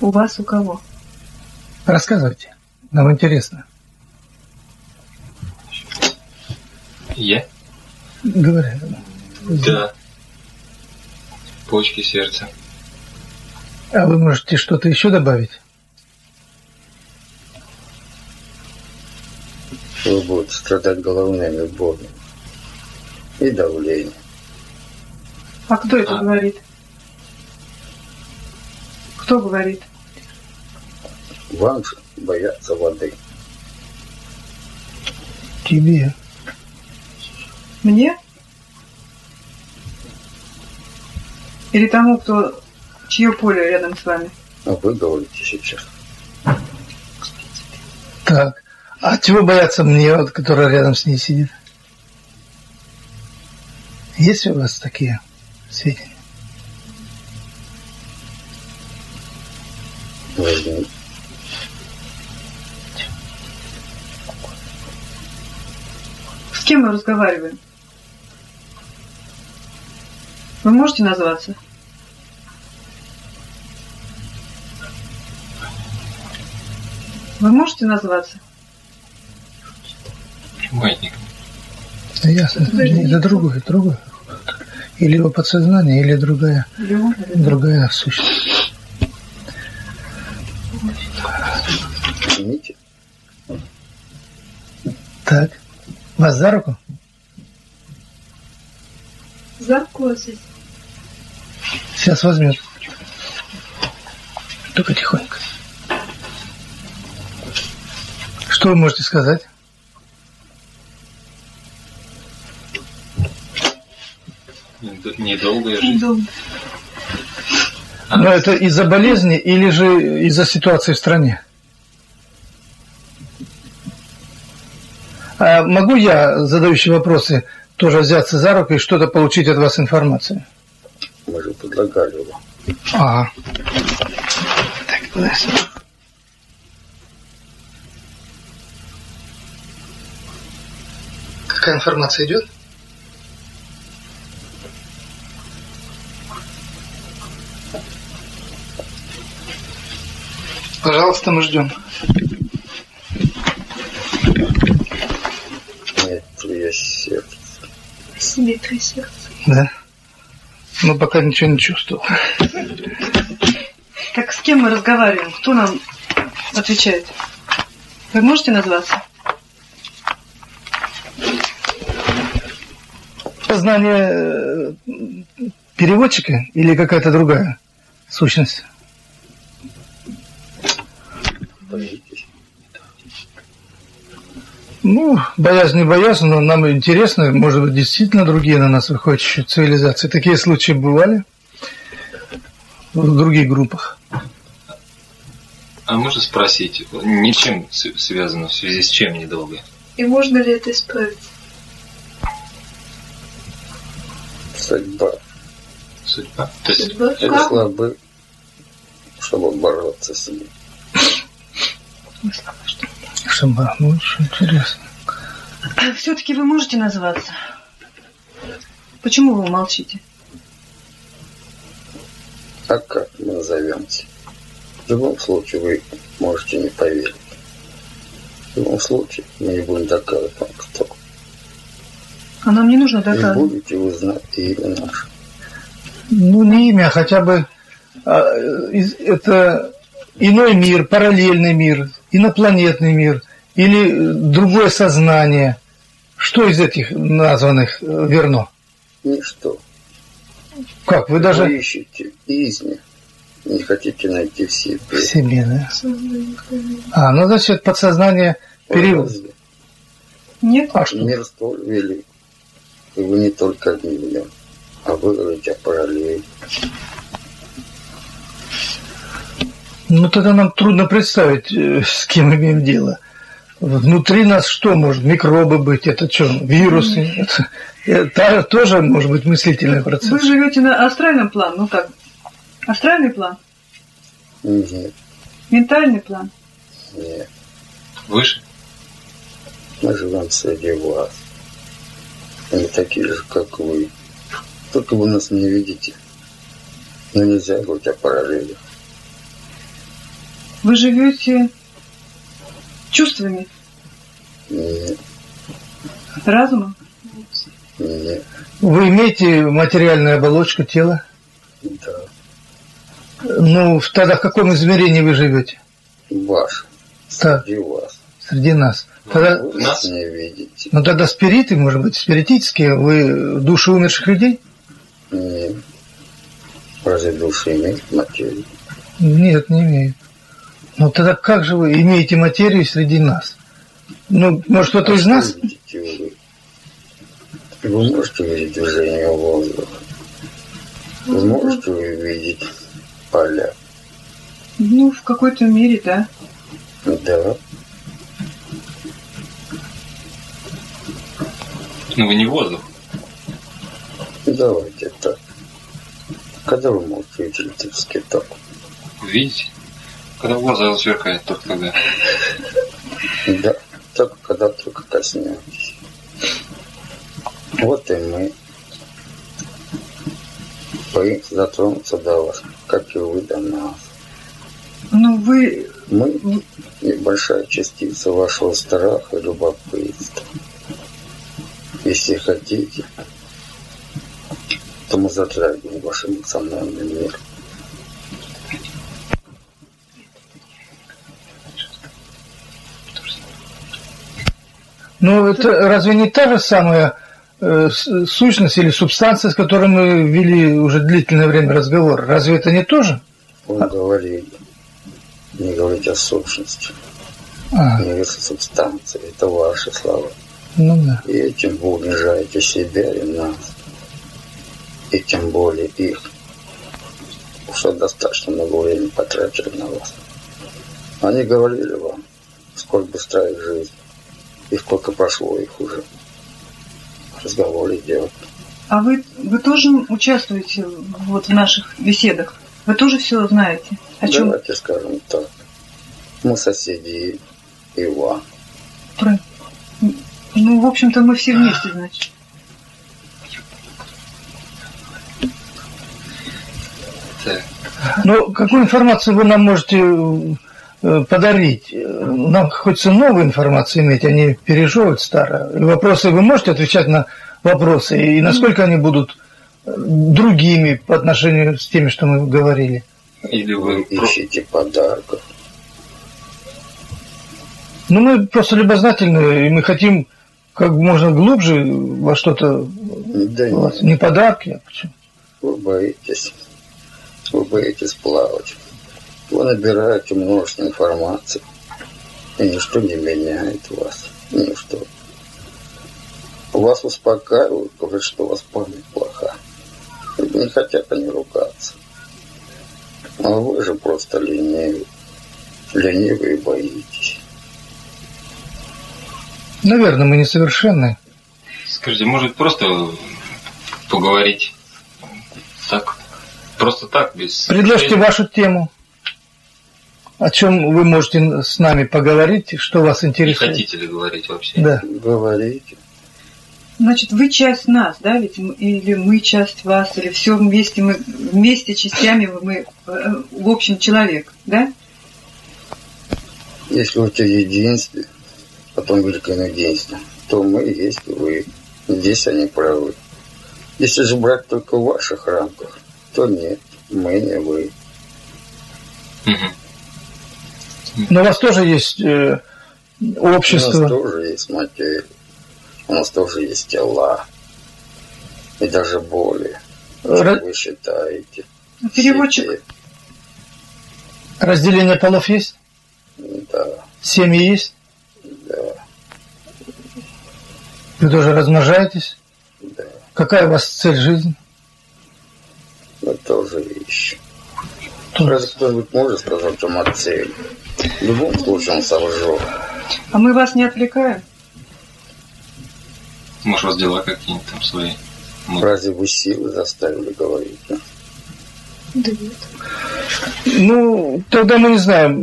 У вас у кого? Рассказывайте. Нам интересно. Я? Говорят. Да. Почки, сердце. А вы можете что-то еще добавить? Вы будете страдать головными болями и давлением. А кто это А. говорит? Кто говорит? Вам же бояться воды. Тебе. Мне? Или тому, кто чье поле рядом с вами? А вы говорите сейчас. Так. А чего бояться мне, вот, которая рядом с ней сидит? Есть у вас такие сведения? С кем мы разговариваем? Вы можете назваться? Вы можете назваться? Маятник. Да ясно. Это, это другое, другое. Или его подсознание, или другая, Леон? другая сущность. Возьмите. Так. Вас за руку? Заркозис. Сейчас возьмет. Только тихонько. Что вы можете сказать? Нед- Недолгая жизнь. Но это из-за болезни или же из-за ситуации в стране? А могу я, задающий вопросы, тоже взяться за руку и что-то получить от вас информацию? Мы же предлагали вам. Ага. Так, подожди. Какая информация идет? Пожалуйста, мы ждем. Нет, я сердце. Симметрия сердца. Да. Но пока ничего не чувствовал. Так с кем мы разговариваем? Кто нам отвечает? Вы можете назваться? Познание э, переводчика или какая-то другая сущность? Боитесь? Ну, боязнь не боязнь, но нам интересно, может быть, действительно другие на нас выходят еще цивилизации. Такие случаи бывали в других группах. А можно спросить, ничем связано, в связи с чем недолго? И можно ли это исправить? Судьба. Судьба? То есть, Пришла бы, чтобы бороться с ним. Шамба, ну, очень интересно. Все-таки вы можете назваться? Почему вы молчите? А как мы назовемся? В любом случае вы можете не поверить. В любом случае мы не будем доказывать вам, кто. А нам не нужно доказывать. будете вы знать имя наше. Ну, не имя, а хотя бы а, из- это иной мир, параллельный мир, инопланетный мир или э, другое сознание. Что из этих названных э, верно? Ничто. Как, вы Вы даже ищете изни. Не хотите найти в себе. в себе, да? А, ну, значит, подсознание период. Разве Нет? А что? Мир столь велик. И вы не только одни в нем, а вы говорите о параллели. Ну, тогда нам трудно представить, э, с кем имеем дело. Внутри нас что может? Микробы быть? Это что? Вирусы? Это, это тоже может быть мыслительный процесс. Вы живете на астральном плане, ну как? Астральный план? Нет, Ментальный план? нет. выше? Мы живем среди вас. Они такие же, как вы. Только вы нас не видите. Но нельзя говорить о параллелях. Вы живете чувствами, Нет, разумом? нет, Вы имеете материальную оболочку тела? да. Ну, тогда в каком измерении вы живете? Ваш, Так, среди вас. среди нас. Тогда, Вы Нас? нас не видите. ну тогда спириты, может быть, спиритические, вы души умерших людей? Нет. Разве души имеют материю? Нет, не имеют. Ну тогда как же вы имеете материю среди нас? Ну, может, кто-то А из нас? вы? Вы можете увидеть движение воздуха? Вы можете увидеть поля? Ну, в какой-то мере, да. Да. Ну вы не воздух. Давайте так. Когда вы можете увидеть электрический ток? Видите? Когда воздух сверкает, только тогда. Да. Только когда только коснетесь. Вот и мы. Вы затронуться до вас, как и вы до нас. Ну, вы... Мы – небольшая частица вашего страха и любопытства. Если хотите, то мы затрагиваем ваш эмоциональный мир. Ну, это разве не та же самая э, сущность или субстанция, с которой мы вели уже длительное время разговор? Разве это не то же? Вы говорили, не говорите о сущности, А, не говорите о субстанции. Это ваши слова. ну да. И этим вы унижаете себя и нас. И тем более их. Что достаточно много времени потратили на вас. Они говорили вам, сколько быстра их жизнь. И сколько прошло их уже. Разговор идет. А вы, вы тоже участвуете вот в наших беседах? Вы тоже все знаете? О чем? Давайте скажем так. Мы соседи Иван. Про... Ну, в общем-то, мы все вместе, значит. Так. Ну, какую информацию вы нам можете подарить? Э, Нам хочется новую информацию иметь, а не пережевывать старое. И вопросы, вы можете отвечать на вопросы? И насколько они будут э, другими по отношению с теми, что мы говорили? Или Вы ищете подарков. Ну, мы просто любознательны, и мы хотим как можно глубже во что-то... Да нет, не подарки, а почему? вы боитесь. Вы боитесь плавать. Вы набираете множество информации. И ничто не меняет вас. Ничто. Вас успокаивают, говорят, что у вас память плоха. Не хотят они ругаться. А вы же просто ленивы. Ленивы и боитесь. Наверное, мы несовершенны. Скажите, может просто поговорить так, просто так, без... Предложите вашу тему. О чем вы можете с нами поговорить, что вас Не интересует? хотите ли говорить вообще? Да. Говорите. Значит, вы часть нас, да, ведь мы- или мы часть вас, или все вместе, мы вместе частями мы, э, в общем, человек, да? Если вы в единстве, потом великое единство, то мы есть вы. Здесь они правы. Если же брать только в ваших рамках, то нет, мы не вы. Мгм. Но у вас тоже есть э, У нас общество. тоже есть материя, у нас тоже есть тела. И даже более, Ра- вы считаете. Переводчик, Все Разделение полов есть? Да, Семьи есть? да, Вы тоже размножаетесь? да. Какая у вас цель жизни? Мы тоже ищем. Разве кто-нибудь может сказать вам о цели? В любом случае он солжет. а мы вас не отвлекаем? Может, у вас дела какие-нибудь там свои? Мы- Разве вы силы заставили говорить? а? Ну, тогда мы не знаем.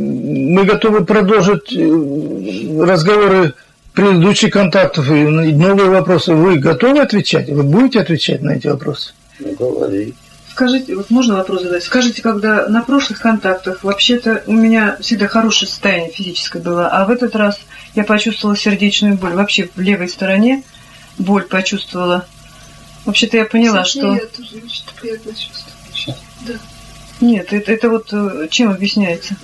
Мы готовы продолжить э, разговоры предыдущих контактов и новые вопросы. Вы готовы отвечать? Вы будете отвечать на эти вопросы? Ну, говори. Скажите, вот можно вопрос задать? Скажите, когда на прошлых контактах вообще-то у меня всегда хорошее состояние физическое было, а в этот раз я почувствовала сердечную боль. Вообще в левой стороне боль почувствовала. Вообще-то я поняла, Кстати, что... Я тоже очень приятно чувствую. Да. Нет, это, это вот э, чем объясняется?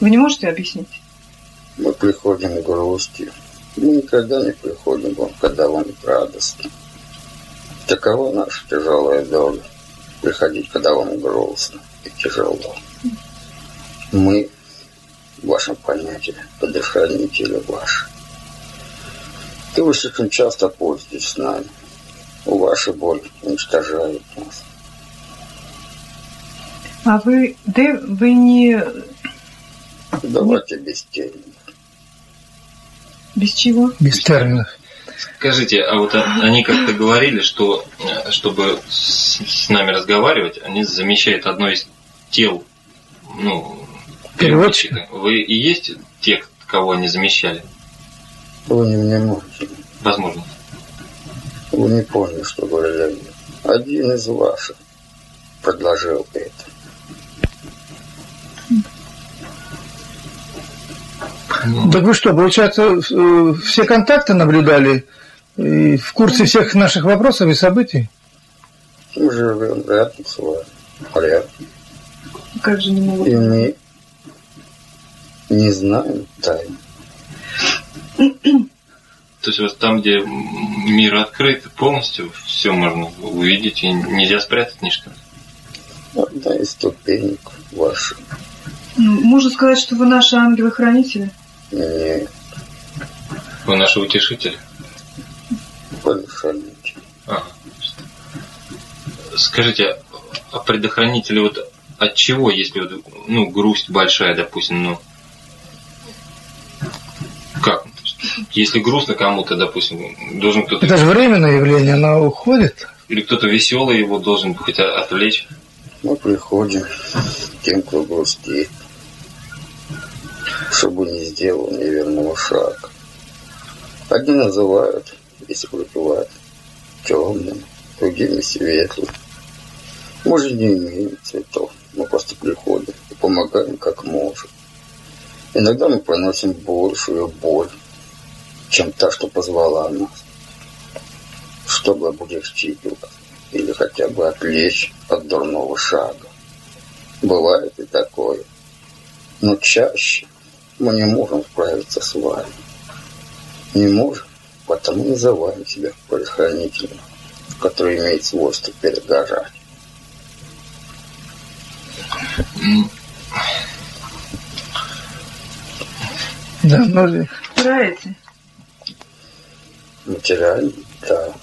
Вы не можете объяснить? Мы приходим к грусти. Мы никогда не приходим к вам, когда вам радостно. Такова наша тяжелая доля. Приходить, когда вам грустно и тяжело. Мы, в вашем понятии, подохранители ваши. Вы слишком часто пользуетесь с нами. У вашей боль уничтожает нас. А вы, да, вы не Давайте без тени. без чего? Без терминов. Скажите, а вот они как-то говорили, что э, чтобы с, с нами разговаривать, они замещают одно из тел, ну, Переводчика. Вы и есть те, кого они замещали? Вы не внимательны. Возможно. Вы не поняли, что говорили. Один из ваших предложил это. Так вы что, получается, э, все контакты наблюдали и в курсе всех наших вопросов и событий? Мы живем рядом с вами. Рядом. Как же не могу? И мы не знаем тайн. То есть вот там, где мир открыт полностью, все можно увидеть, и нельзя спрятать ничто. Одна из ступенек ваших. Ну, Можно сказать, что вы наши ангелы-хранители? Вы наши утешители. подхранитель. Ага. Скажите, а предохранители вот от чего, если вот, ну, грусть большая, допустим, ну, как? Если грустно кому-то, допустим, должен кто-то, Это же временное явление, оно уходит. или кто-то веселый его должен хоть а- отвлечь. Мы приходим к тем, кто грустит, чтобы не сделал неверного шага. Одни называют, если выпивают, темным, другими светлым. Мы же не имеем цветов, мы просто приходим и помогаем как можем. Иногда мы приносим большую боль, чем та, что позвала нас, чтобы облегчить вас или хотя бы отвлечь от дурного шага. Бывает и такое. Но чаще мы не можем справиться с вами. Не можем, потому называем себя предохранителем, который имеет свойство перегорать. Да, ну, Нравится? Материально, да.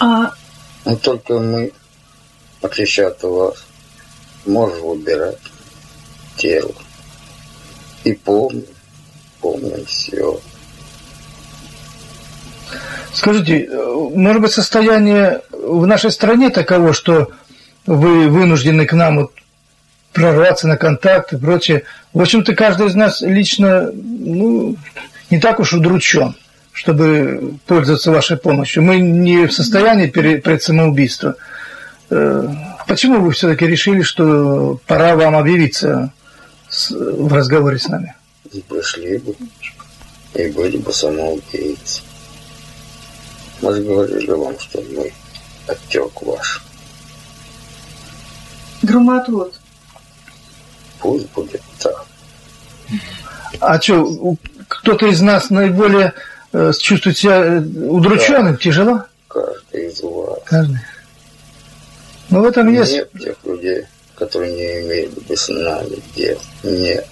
А Но только мы, отличие от вас, можем выбирать тело. И помним, помним все. скажите, может быть, состояние в нашей стране таково, что вы вынуждены к нам вот прорваться на контакт и прочее. В общем-то, каждый из нас лично ну, не так уж удручен, чтобы пользоваться вашей помощью. Мы не в состоянии пере- предсамоубийства. Э, Почему вы все-таки решили, что пора вам объявиться с- в разговоре с нами? И пришли бы, и были бы самоубийцы. Мы же говорили вам, что мы отек ваш. громотвод. Пусть будет так. А что, кто-то из нас наиболее э, чувствует себя э, удрученным, тяжело? Каждый из вас. Каждый. Ну, в этом есть... Нет тех людей, которые не имели бы с нами дел. Нет.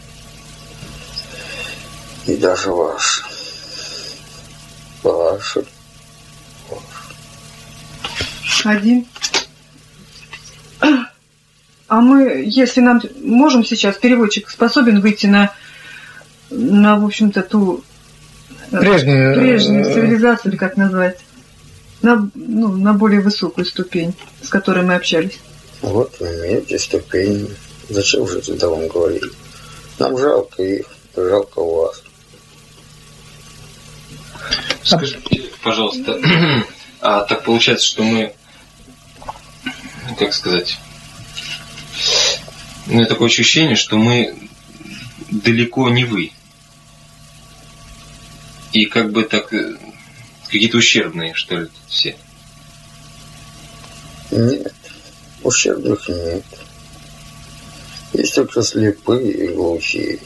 И даже ваши. Ваши. Один. А мы, если нам можем сейчас, переводчик способен выйти на, на в общем-то, ту э, Прежнюю, прежнюю э, цивилизацию, или как назвать, на, ну, на более высокую ступень, с которой мы общались. Вот вы имеете ступени. Зачем же тогда вам говорили? Нам жалко их, жалко вас. Скажите, пожалуйста, а так получается, что мы как сказать, у меня такое ощущение, что мы далеко не вы. И как бы так э, какие-то ущербные, что ли, все. Нет, ущербных нет. Есть только слепые и глухие.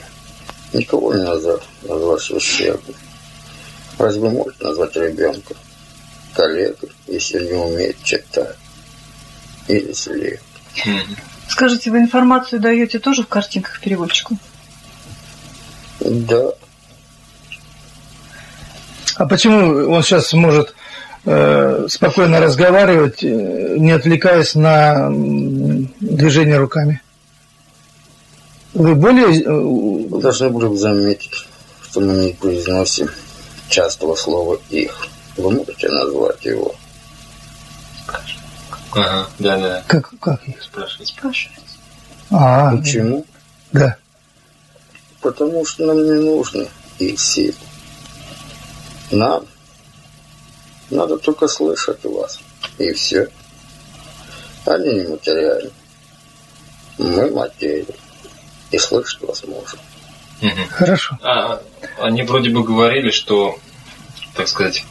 Никого не назвать, назвать ущербным. Разве можно назвать ребенка коллегу, если не умеет читать? Или слеп? Мгм. Скажите, вы информацию даете тоже в картинках переводчику? Да, А почему он сейчас может спокойно разговаривать, э, не отвлекаясь на движение руками? Вы более... э, вы должны были заметить, что мы не произносим частого слова «их». Вы можете назвать его? Ага, да-да, Как, как их? спрашивайте. Спрашивайте. А, Почему? да. Потому что нам не нужно их сил. Нам надо только слышать вас. И все. Они не материальны. Мы материя. И слышать вас можем. Хорошо. А, они вроде бы говорили, что, так сказать,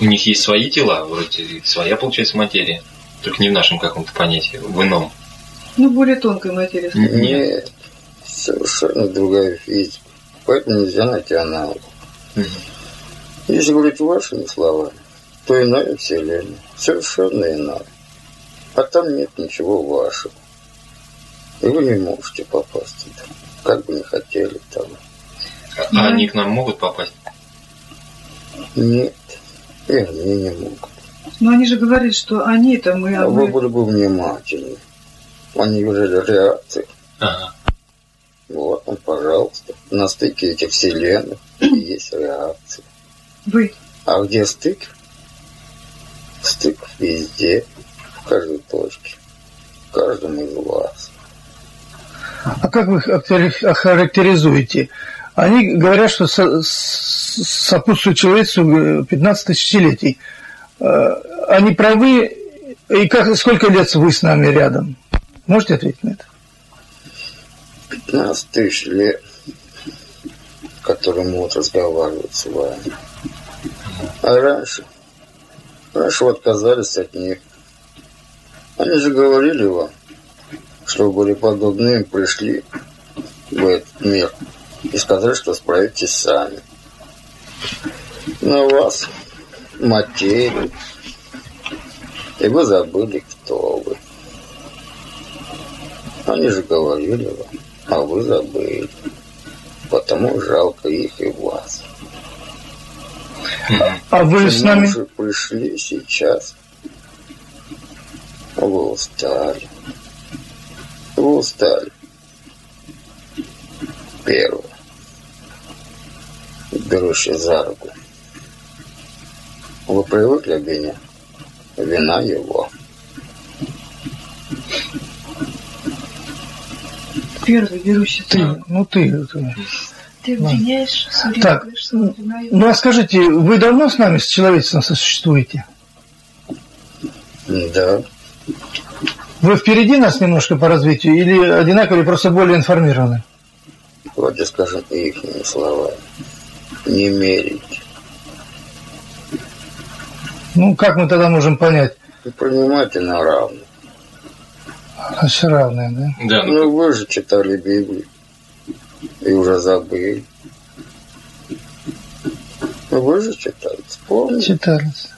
у них есть свои тела, вроде своя, получается, материя. Только не в нашем каком-то понятии, в ином. Ну, более тонкой материи. Нет. Совершенно другая физика. Поэтому нельзя найти аналог. Мгм. Если говорить вашими словами, то иная вселенная. Совершенно иная. А там нет ничего вашего. И вы не можете попасть туда. Как бы не хотели того. А Да. они к нам могут попасть? Нет. И они не могут. Но они же говорят, что они это мы, а А вы были бы внимательны. Они видели реакции. Ага. Вот он, пожалуйста. На стыке этих вселенных есть реакции. Вы. А где стык? Стык везде, в каждой точке, в каждом из вас. А как вы охарактеризуете? Они говорят, что со- сопутствуют человечеству э, 15 тысячелетий. Э, Они правы? И как, сколько лет вы с нами рядом? Можете ответить на это? 15 тысяч лет, которые могут разговаривать с вами. А раньше, раньше вы отказались от них. Они же говорили вам, что были подобны им, пришли в этот мир и сказали, что справитесь сами. Но вас материя, и вы забыли, кто вы. Они же говорили вам, а вы забыли. Потому жалко их и вас. Мгм. А вы с нами... же пришли сейчас? Вы устали. Вы устали. Первое. Берущий за руку. Вы привыкли к вине? Вина его. Первый берущий Ты, сам. ну ты, ты. Ты обвиняешь все Так. время, что. Ну а скажите, вы давно с нами, с человечеством существуете? Да. Вы впереди нас немножко по развитию или одинаково, или просто более информированы? Давайте скажем их словами. Не мерите. Ну, как мы тогда можем понять? Не принимайте на равных. А все равное, да? Да, ну, вы же читали Библию. И уже забыли. Ну, вы же читали. Вспомните. Читались.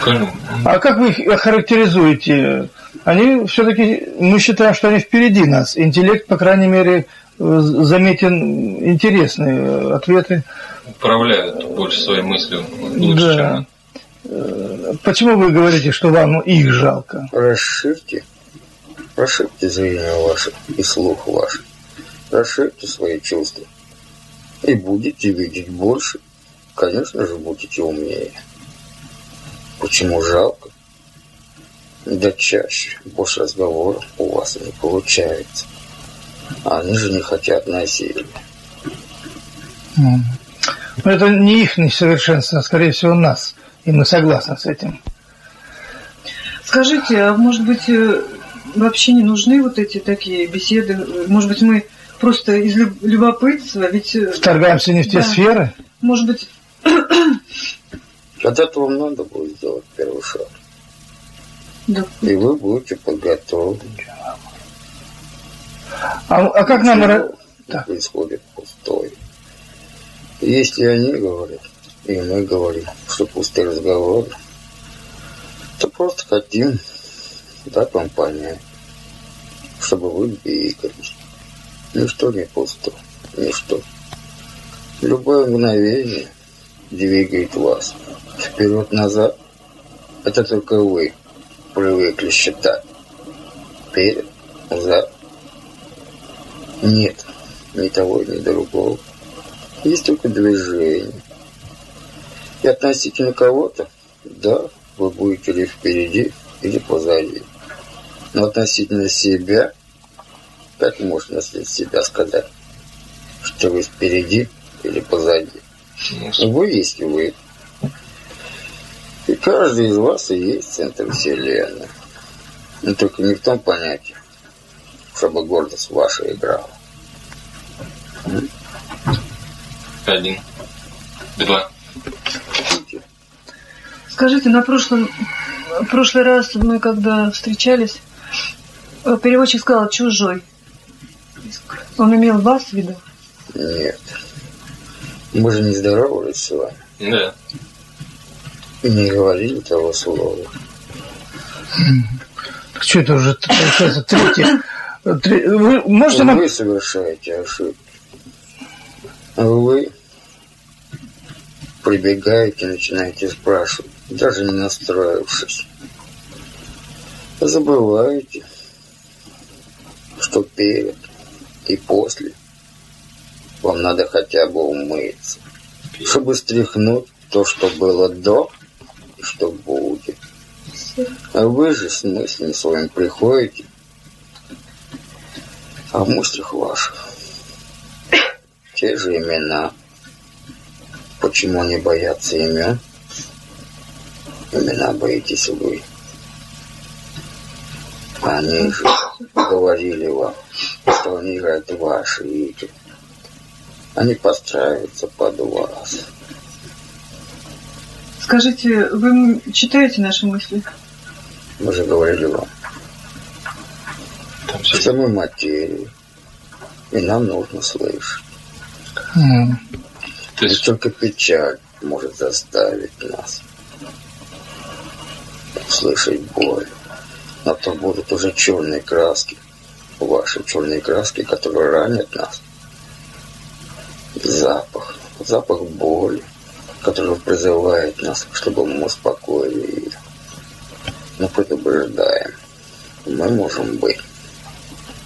скажем, А как вы их охарактеризуете? Они все-таки, мы считаем, что они впереди нас. Интеллект, по крайней мере, э, заметен интересные э, ответы. управляют больше своей мыслью лучше, Да. чем мы. Почему вы говорите, что вам их жалко? Расширьте. Расширьте зрение ваше и слух ваш. Расширьте свои чувства. И будете видеть больше. Конечно же, будете умнее. Почему жалко? Да чаще, больше разговоров у вас не получается. Они же не хотят насилия. Но это не их несовершенство, а скорее всего нас И мы согласны с этим. Скажите, а может быть, э, вообще не нужны вот эти такие беседы? Может быть, мы просто из люб- любопытства, ведь, э, Вторгаемся не в те Да. сферы. может быть, От этого надо будет сделать первый шаг. да, И вы будете подготовлены. А, а как нам... происходит пустое. Если они говорят, и мы говорим, что пустые разговоры, то просто хотим вам понять, чтобы вы двигались. Ничто не пусто, ничто. Любое мгновение двигает вас вперед-назад. Это только вы привыкли считать. Вперед, назад. Нет, ни того, ни другого. Есть только движение. И относительно кого-то, да, вы будете или впереди, или позади. Но относительно себя, как можно если себя сказать, что вы впереди или позади? Ну, Вы есть вы. И каждый из вас и есть центр Вселенной. Но только не в том понятии, чтобы гордость ваша играла. Один. Два. Скажите, на прошлом, в прошлый раз мы когда встречались, э, переводчик сказал «чужой». Он имел вас в виду? Нет. Мы же не здоровались с вами. Да. И не говорили того слова. Так что это уже получается третье? Тре- Вы можете нам... Вы совершаете ошибки. А Вы прибегаете и начинаете спрашивать, даже не настроившись. Забываете, что перед и после вам надо хотя бы умыться, чтобы стряхнуть то, что было до и что будет. А вы же с мыслями своим приходите, а в мыслях ваших те же имена. Почему они боятся имен? Имена боитесь вы. Они же говорили вам, что они играют ваши игры. Они подстраиваются под вас. Скажите, вы читаете наши мысли? Мы же говорили вам, Там все. мы материи. И нам нужно слышать. М, То есть, только печаль может заставить нас слышать боль. Но то будут уже черные краски, ваши черные краски, которые ранят нас. Запах, запах боли, который призывает нас, чтобы мы успокоили ее. Мы предупреждаем, мы можем быть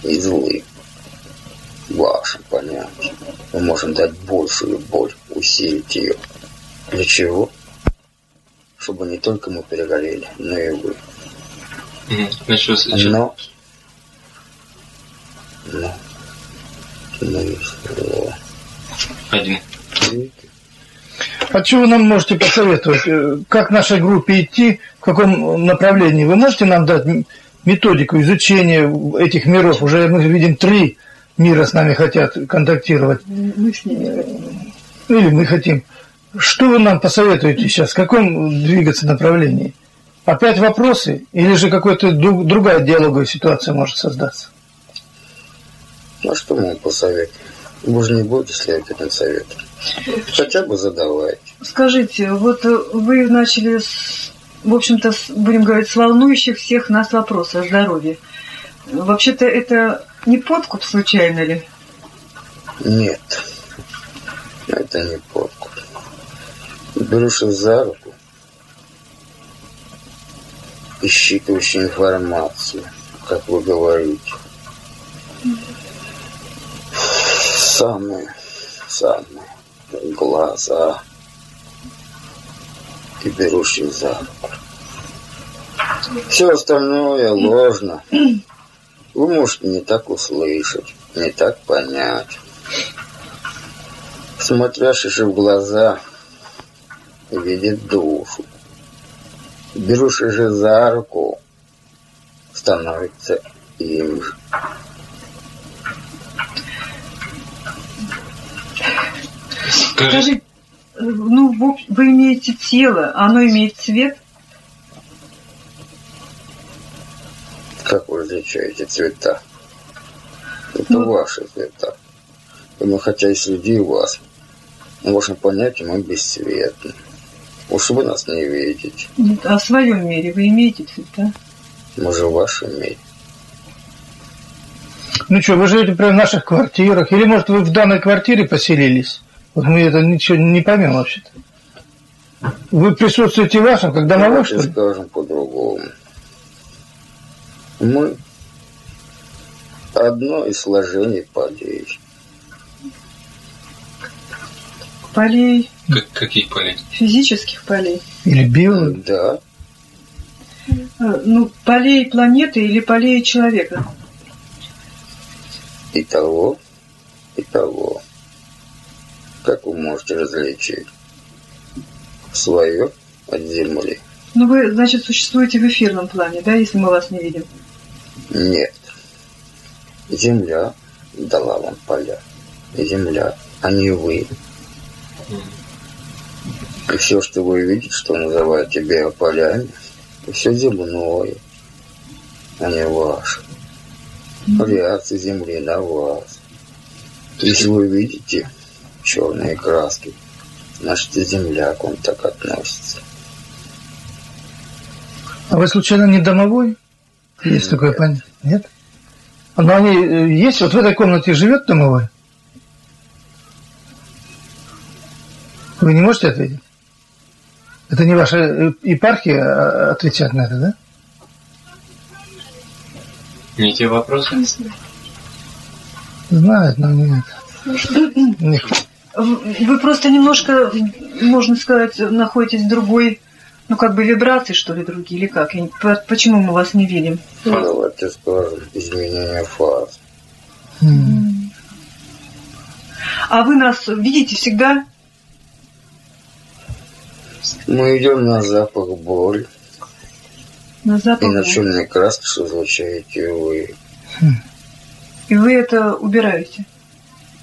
и злы, в вашем понятии. Мы можем дать большую боль, усилить ее. Для чего? Чтобы не только мы перегорели, но и вы. С- Но, но, мы зло. один. А что вы нам можете посоветовать? Э, Как нашей группе идти? В каком направлении? Вы можете нам дать методику изучения этих миров? Уже мы видим три мира с нами хотят контактировать. Мы с ними. Или мы хотим. Что вы нам посоветуете сейчас? В каком двигаться направлении? Опять вопросы? Или же какая-то дру- другая диалоговая ситуация может создаться? Ну, а что мы вам посоветуем? Вы же не будете следовать этим советам. Хотя бы задавайте. Скажите, вот вы начали, с, в общем-то, будем говорить, с волнующих всех нас вопросов о здоровье. Вообще-то это не подкуп случайно ли? Нет, это не подкуп. Берешь их за руку и считываешь информацию, как вы говорите. Самые, самые глаза и берешь их за руку. Все остальное ложно. Вы можете не так услышать, не так понять. Смотрящий же в глаза видит душу. Берешь же за руку, становится им же. Скажи, ну, вы имеете тело, оно имеет цвет? Как вы различаете цвета? Это Ну- ваши цвета. И мы, хотя и среди вас, но вашим понятием мы бесцветны. Уж вы нас не видите. Нет, А в своем мире вы имеете цвета? Мы же в вашем мире. Ну что, вы живете прямо в наших квартирах? Или, может, вы в данной квартире поселились? Вот мы это ничего не поймем вообще-то. Вы присутствуете в вашем, как домовой, что Давайте скажем по-другому. Мы одно из сложений полей. Полей, как- каких полей? физических полей? Или био? Да, Э, Ну, полей планеты или полей человека? и того, и того. Как вы можете различить свое от земли? Ну, вы, значит, существуете в эфирном плане, да, если мы вас не видим? Нет. Земля дала вам поля. Земля, а не вы. И все, что вы видите, что называете биополями, все земное, а не ваше. Реакция Земли на вас. Если вы видите черные краски, значит и Земля к вам так относится. А вы, случайно, не домовой? Есть такое понятие? Нет? Но они э, есть? Вот в этой комнате живет домовой? Вы не можете ответить? Это не ваша э, епархия а, отвечать на это, да? Не те вопросы? Не знаю. Знает, но нет. Вы просто немножко, можно сказать, находитесь в другой, ну, как бы вибрации, что ли, другие, или как? Я не- по- Почему мы вас не видим? Ну, Давайте скажем, изменение фаз. А вы нас видите всегда? Мы идем на запах боли На и запах. на черные краски, что излучаете вы. И вы это убираете.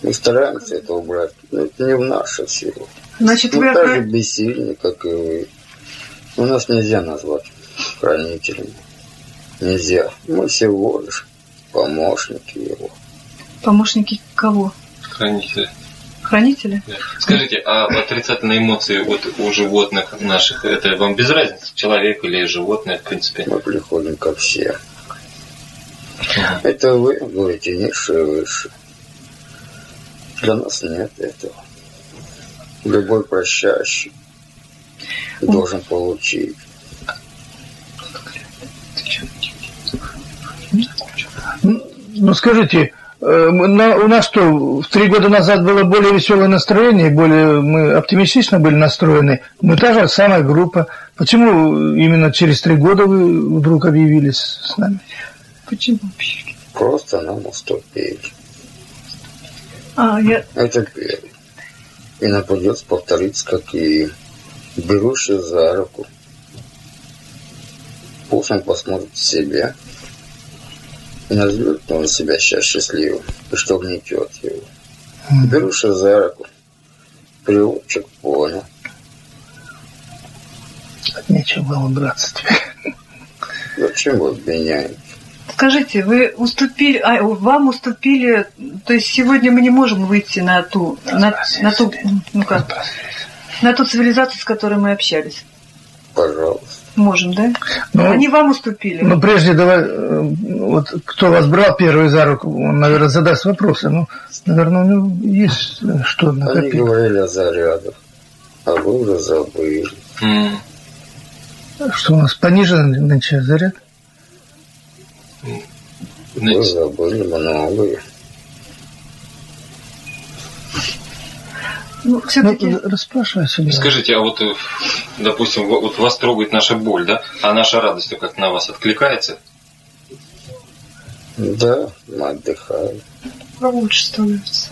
Мы стараемся это убрать, но это не в нашу силу. Значит, вы Мы так же бессильны, как и вы. У нас нельзя назвать хранителями. Нельзя. Мы всего лишь помощники его. помощники кого? Хранители. Хранителя? Да. Скажите, а отрицательные эмоции вот у животных наших, это вам без разницы, человек или животное, в принципе? Мы приходим ко всем. Это вы говорите низшее выше. Для нас нет этого. Любой прощающий должен получить. Ну, скажите, э, на- у нас что, в три года назад было более веселое настроение, более мы оптимистично были настроены. Мы та же самая группа. Почему именно через три года вы вдруг объявились с нами? Почему? Просто нам уступили. А, я... Это. И нам придется повторить, как и берущий за руку. Пусть он посмотрит себя. И назовет он себя сейчас счастливым. И что гнетет его. Берущий за руку. Приводчик понял. Нечего было браться теперь. Зачем вы обвиняете? Скажите, вы уступили, а вам уступили, то есть сегодня мы не можем выйти на ту, на, на ту, ну как, на ту цивилизацию, с которой мы общались. Пожалуйста. Можем, да? Ну, Они вам уступили. Ну, прежде давай, э, вот кто вас брал первый за руку, он, наверное, задаст вопросы. Ну, наверное, у него есть э, что Они накопить. говорили о зарядах. А вы уже забыли. М, Что у нас понижен нынче заряд? Вы знаете, забыли многое. Ну, Ну, все-таки расспрашивай себя. Скажите, а вот, э, допустим, во- вот вас трогает наша боль, да? А наша радость как на вас откликается? Да, мы отдыхаем. Лучше становится.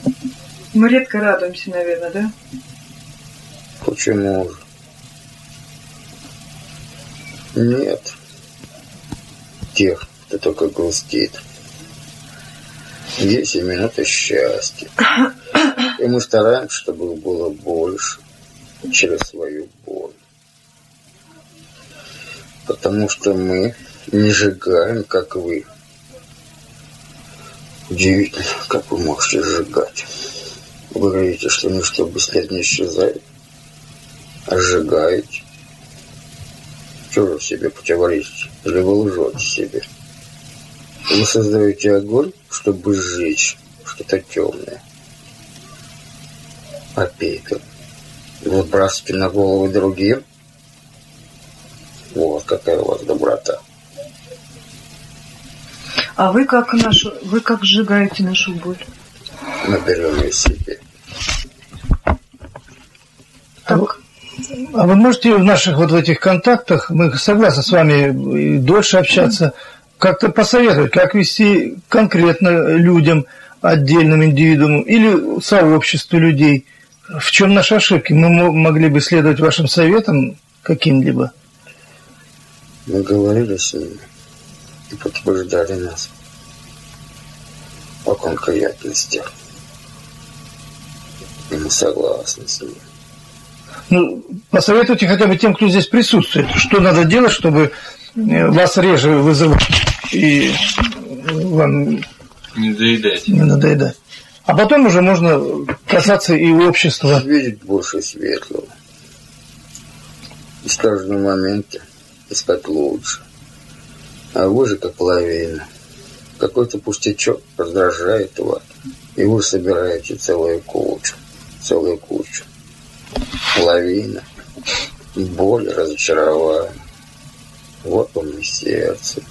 мы редко радуемся, наверное, да? Почему же? Нет. Тех, кто только грустит. Есть и минуты счастья. И мы стараемся, чтобы их было больше через свою боль. Потому что мы не сжигаем, как вы. Удивительно, как вы можете сжигать. Вы говорите, что ничто бесследно не исчезает, а сжигаете. Что же себе противоречите? Или вы лжете себе? Вы создаете огонь, чтобы сжечь что-то темное. А пепел вы выбрасываете на голову другим? Вот какая у вас доброта. А вы как нашу, вы как сжигаете нашу боль? Мы берем ее себе. Так, А вы можете в наших вот в этих контактах, мы согласны с вами и дольше общаться, как-то посоветовать, как вести конкретно людям, отдельным индивидуумам или сообществу людей? В чем наши ошибки? Мы мо- могли бы следовать вашим советам каким-либо? Мы говорили с ними и подтверждали нас о конкретностях. И мы согласны с ними. Ну, посоветуйте хотя бы тем, кто здесь присутствует, что надо делать, чтобы э, вас реже вызывать и вам Не доедать. не надоедать. А потом уже можно касаться и общества. Видеть больше светлого. И с каждым моменте искать лучше. А вы же как лавина. Какой-то пустячок раздражает вас. И вы собираете целую кучу. Целую кучу. Лавина. Боль, разочарование. Вот вам и сердце.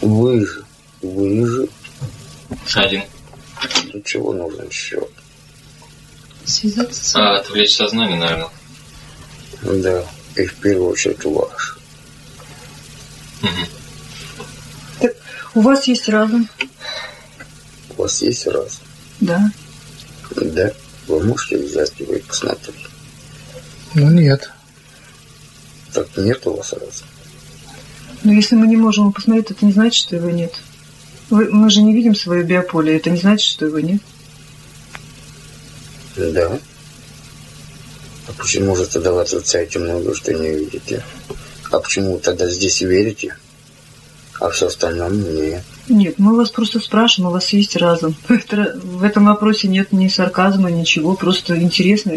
Вы же, вы же, Один. для чего нужен счет? Связаться с А, отвлечь сознание, наверное. Да, и в первую очередь ваш. Мгм. у вас есть разум, У вас есть раз? да? Да. Вы можете взять его и посмотреть. Ну нет. Так нет у вас раз. Но если мы не можем его посмотреть, это не значит, что его нет. Вы- мы же не видим свое биополе, это не значит, что его нет. Да. А почему же тогда вы отрицаете много, что не видите? А почему вы тогда здесь верите, а все остальное нет? Нет, мы вас просто спрашиваем, у вас есть разум. Это- в этом вопросе нет ни сарказма, ничего, просто интересно.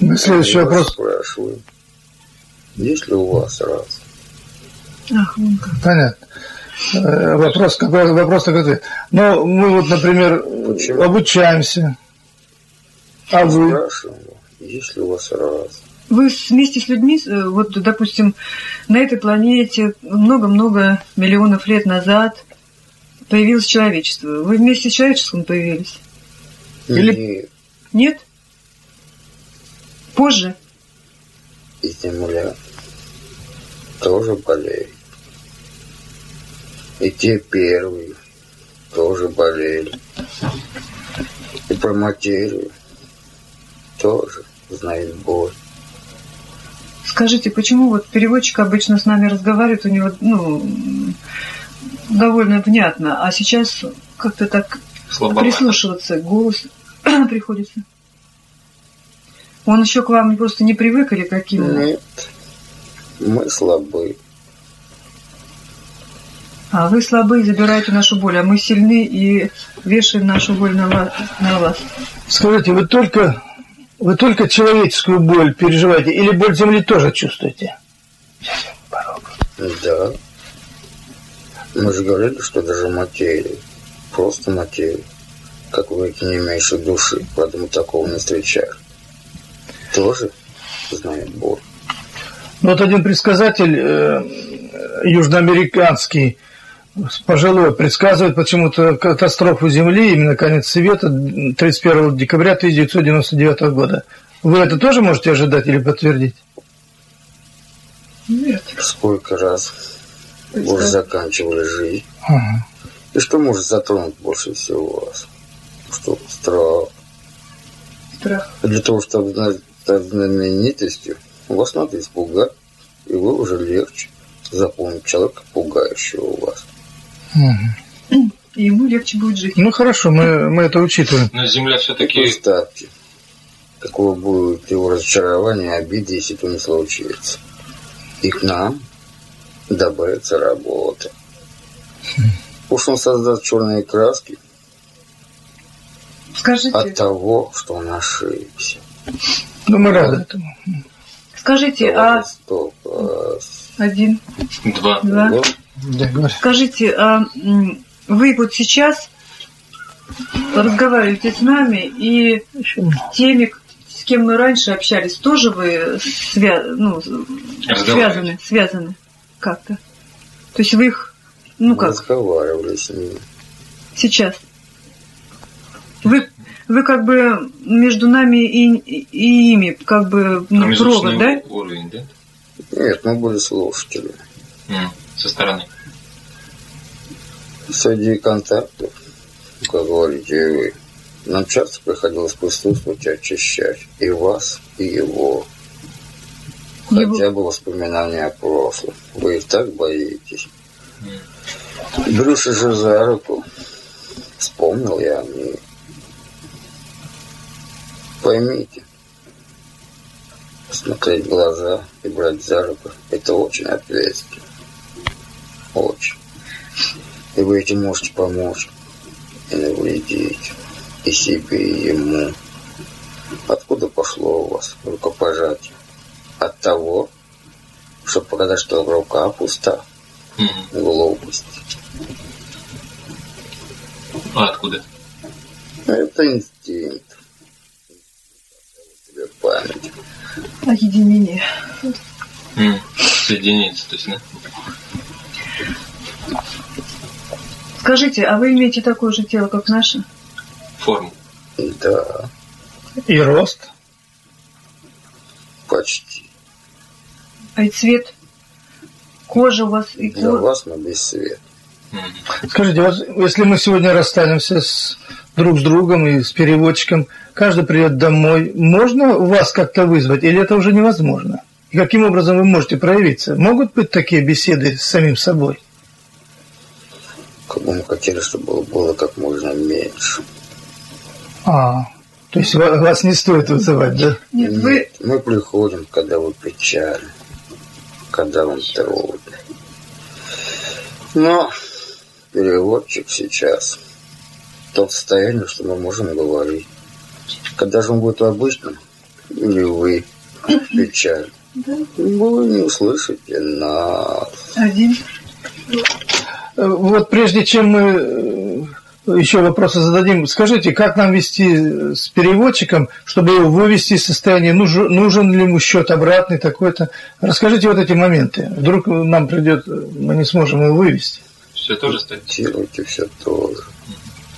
Ну, Следующий Я вас вопрос. спрашиваю. Есть ли у вас раз? Ах, вон как. Понятно. Э, Вопрос какой? Вопрос такой. Ну, мы вот, например, Почему? обучаемся. А вы? Спрашиваю, есть ли у вас раз? Вы вместе с людьми, э, вот, допустим, на этой планете много-много миллионов лет назад появилось человечество. Вы вместе с человечеством появились? Или- Нет. Нет? Позже? И земля тоже болеет. И те первые тоже болели. И про материю тоже знает боль. Скажите, почему вот переводчик обычно с нами разговаривает, у него, ну, довольно внятно, а сейчас как-то так Слабовато. прислушиваться к голосу приходится? Он еще к вам просто не привык или каким? Нет, мы слабы. А вы слабые, забираете нашу боль, а мы сильны и вешаем нашу боль на вас. На вас. Скажите, вы только, вы только человеческую боль переживаете или боль земли тоже чувствуете? Да. Мы же говорили, что даже материя, просто материя, как вы не имеющие души, поэтому такого не встречали, тоже знает боль. Ну, вот один предсказатель э, южноамериканский, пожилой, предсказывает почему-то катастрофу Земли, именно конец света 31 декабря 1999 года. Вы это тоже можете ожидать или подтвердить? Нет. Сколько раз вы уже заканчивали жизнь. Ага. И что может затронуть больше всего вас? Что страх. Страх. Для того, чтобы стать знаменитостью, вас надо испугать. и вы уже легче запомнить человека, пугающего вас. Мгм. И ему легче будет жить. Ну хорошо, мы, мы это учитываем. Но Земля все-таки... представьте, какое будет его разочарование и обида, если это не случится. И к нам добавится работа. Уж он создаст черные краски Скажите, от того, что он ошибся. Ну мы рады этому. скажите, а Стоп, а, один, Два. два. вот Да. Скажите, а вы вот сейчас разговариваете с нами и теми, с кем мы раньше общались, тоже вы свя- ну, связаны, связаны как-то? То есть вы их, ну как, разговаривали с ним. сейчас? Вы, вы как бы между нами и, и ими, как бы, ну, провод, да? уровень, да? Нет, мы были слушатели. М, Со стороны. Среди контактов, как говорите вы, нам часто приходилось присутствовать и очищать и вас, и его. Его- Хотя бы воспоминания о прошлом. Вы их так боитесь. Брюса же за руку. Вспомнил я о ней. Поймите, смотреть в глаза и брать за руку – это очень ответственно. Очень. И вы этим можете помочь и навредить и себе, и ему. Откуда пошло у вас рукопожатие? От того, что показать, что рука пуста. Мгм. Глупость. А откуда? Это инстинкт. Тебе память. Объединение. Соединиться, то есть, да? Скажите, а вы имеете такое же тело, как наше? Форму. Да, И рост. почти. А и цвет кожи у вас и кожа. вас мы без света. Мгм. Скажите, вот если мы сегодня расстанемся с друг с другом и с переводчиком, каждый придет домой, можно вас как-то вызвать или это уже невозможно? И каким образом вы можете проявиться? Могут быть такие беседы с самим собой? Как бы мы хотели, чтобы было как можно меньше. А, то есть ва- вас не стоит вызывать, да? Нет, вы мы приходим, когда вы печальны, когда вам трудно. Но переводчик сейчас в том состоянии, что мы можем говорить. Когда же он будет обычным, или вы в печали, вы не услышите нас. один. Вот прежде чем мы э, еще вопросы зададим, скажите, как нам вести с переводчиком, чтобы его вывести из состояния, нужен, нужен ли ему счет обратный такой-то? Расскажите вот эти моменты. Вдруг нам придет, мы не сможем его вывести. Все тоже. Делайте все тоже.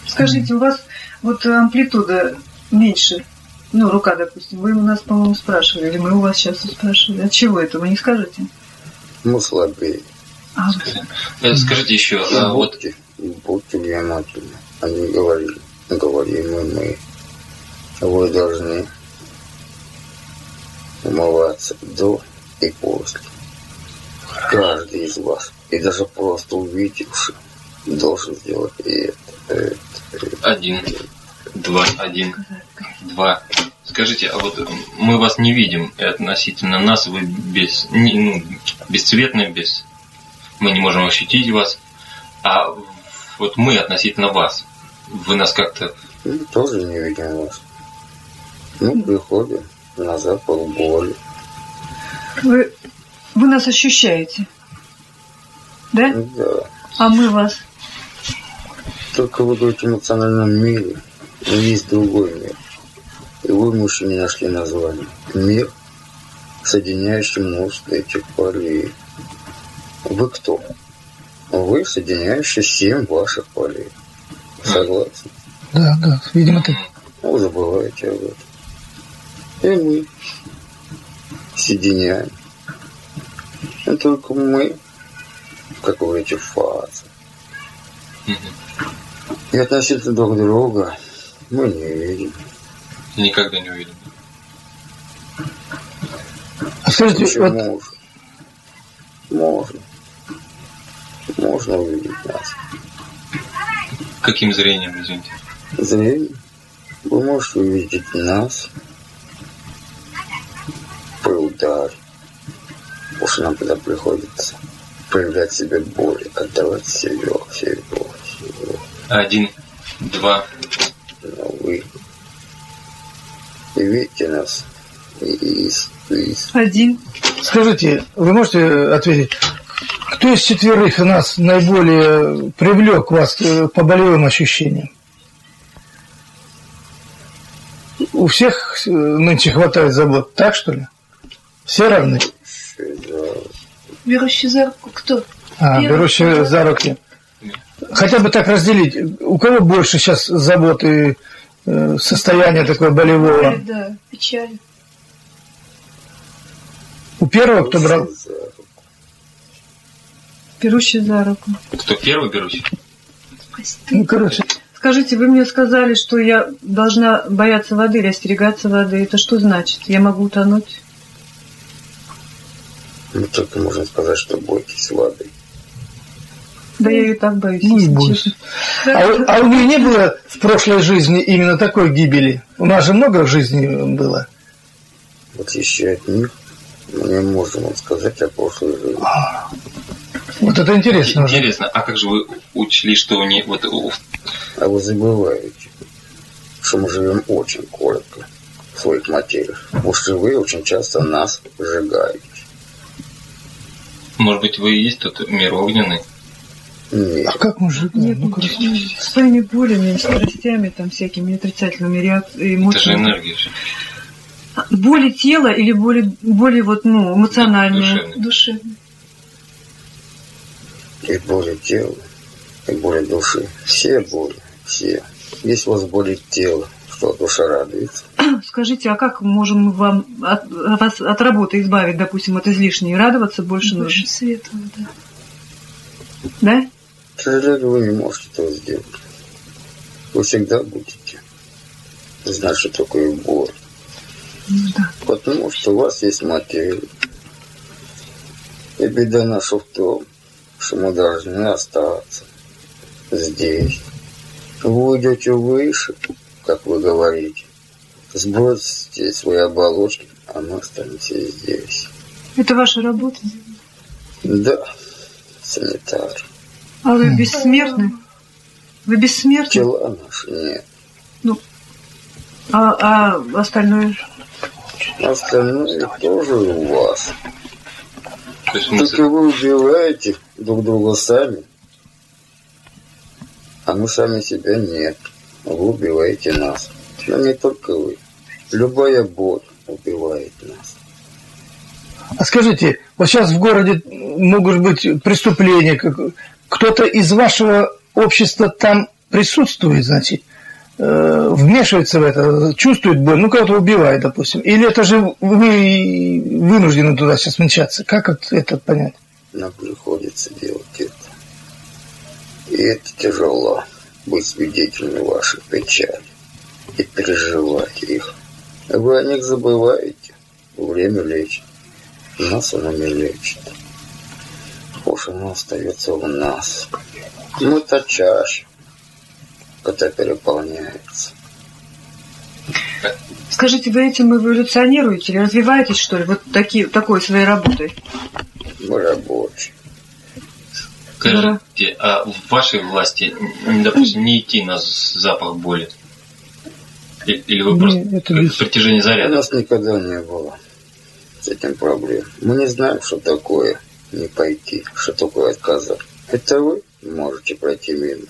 Скажите, у вас вот амплитуда меньше, ну, рука, допустим. Вы у нас, по-моему, спрашивали, или мы у вас сейчас спрашивали. От чего это, вы не скажете? Мы слабее. А, Э, Скажите еще, а вот будьте, будьте внимательны. Они говорили, говорим и мы. Вы должны умываться до и после. Каждый из вас, и даже просто увидевший, должен сделать и это, это, это. один, два, один, два. Скажите, а вот мы вас не видим, и относительно нас вы без, не- ну, бесцветны, без, мы не можем ощутить вас, а вот мы относительно вас, вы нас как-то, Мы тоже не видим вас. Мы приходим на запах боли. вы, вы нас ощущаете, да? Да. А мы вас. Только в этом эмоциональном мире есть другой мир. И вы, мужчины, нашли название. Мир, соединяющий множество этих полей. Вы кто? Вы соединяющие семь ваших полей. Согласны? Да, да, видимо, так. Ну, Вы забываете об этом. И мы соединяем. И только мы, как вы говорите, фазы. И относительно друг друга мы не видим. никогда не увидим. А скажите, вот Почему же? Можно. Можно увидеть нас. Каким зрением, извините? Зрение. Вы можете увидеть нас при ударе. Уж нам тогда приходится проявлять себе боль, отдавать себе, себе, себе. Один, два, вы и видите нас из, из Один. Скажите, вы можете ответить, кто из четверых нас наиболее привлек вас э, по болевым ощущениям? У всех э, нынче хватает забот, так что ли? Все равны? Берущий за руку кто? А, Первый, берущие второй. за руки. Хотя бы так разделить, у кого больше сейчас заботы, э, состояние такое болевого? Да, печаль. У первого кто брал? Шиза. Берущий за руку. кто первый берущий? Ну, короче, Скажите, вы мне сказали, что я должна бояться воды или остерегаться воды. Это что значит? Я могу утонуть? Мы только можем сказать, что бойтесь воды. Да я и так боюсь. ну и больше. честно. А, у- а у нее не было в прошлой жизни именно такой гибели? У нас же много в жизни было. Вот еще от них мы не можем вам сказать о прошлой жизни. Вот это интересно уже. Интересно, а как же вы учли, что у нее вот у- А вы забываете, что мы живем очень коротко в своих материях. Уж вы очень часто нас сжигаете. может быть вы и есть тот мир огненный? А как мы сжигаем? Нет, Ну, короче. ничего. своими болями, страстями, там всякими отрицательными реакциями, Это же эмоциями. энергия же, Боли тела или боли, боли вот, ну, эмоциональные? душевная. Душевный. и боли тела, и боли души. Все боли, все. Если у вас болит тело, что душа радуется. Скажите, а как можем мы вам от, вас от работы избавить, допустим, от излишней радоваться больше Больше нужно? светлого, да. Да? Сожалению, вы не можете этого сделать. Вы всегда будете знать, что такое боль. Ну да. Потому что у вас есть материя. И беда наша в том, что мы должны остаться здесь. Вы уйдете выше, как вы говорите. Сбросите свои оболочки, а мы останемся здесь. Это ваша работа? Да, санитар. А вы бессмертны? Вы бессмертны? Тела наши нет. А, а остальное? Остальное тоже у вас. Только вы убиваете друг друга сами, а мы сами себя нет. Вы убиваете нас. Но не только вы. Любая боль убивает нас. А скажите, вот сейчас в городе могут быть преступления. как- Кто-то из вашего общества там присутствует, значит, э, вмешивается в это, чувствует боль, ну, кого-то убивает, допустим. Или это же вы вынуждены туда сейчас мчаться? Как это, понять? Нам приходится делать это. И это тяжело, быть свидетелями ваших печали и переживать их. Вы о них забываете. Время лечит. Нас оно не лечит. Уж оно остается в нас. Мы-то чаще, когда переполняется. Скажите, вы этим эволюционируете или развиваетесь, что ли, вот такие, такой своей работой? Мы рабочие. Скажите, а в вашей власти, допустим, не идти на запах боли? Или вы просто это при- без- притяжение У заряда? нас никогда не было с этим проблем. Мы не знаем, что такое не пойти, что такое отказать. Это вы можете пройти мимо.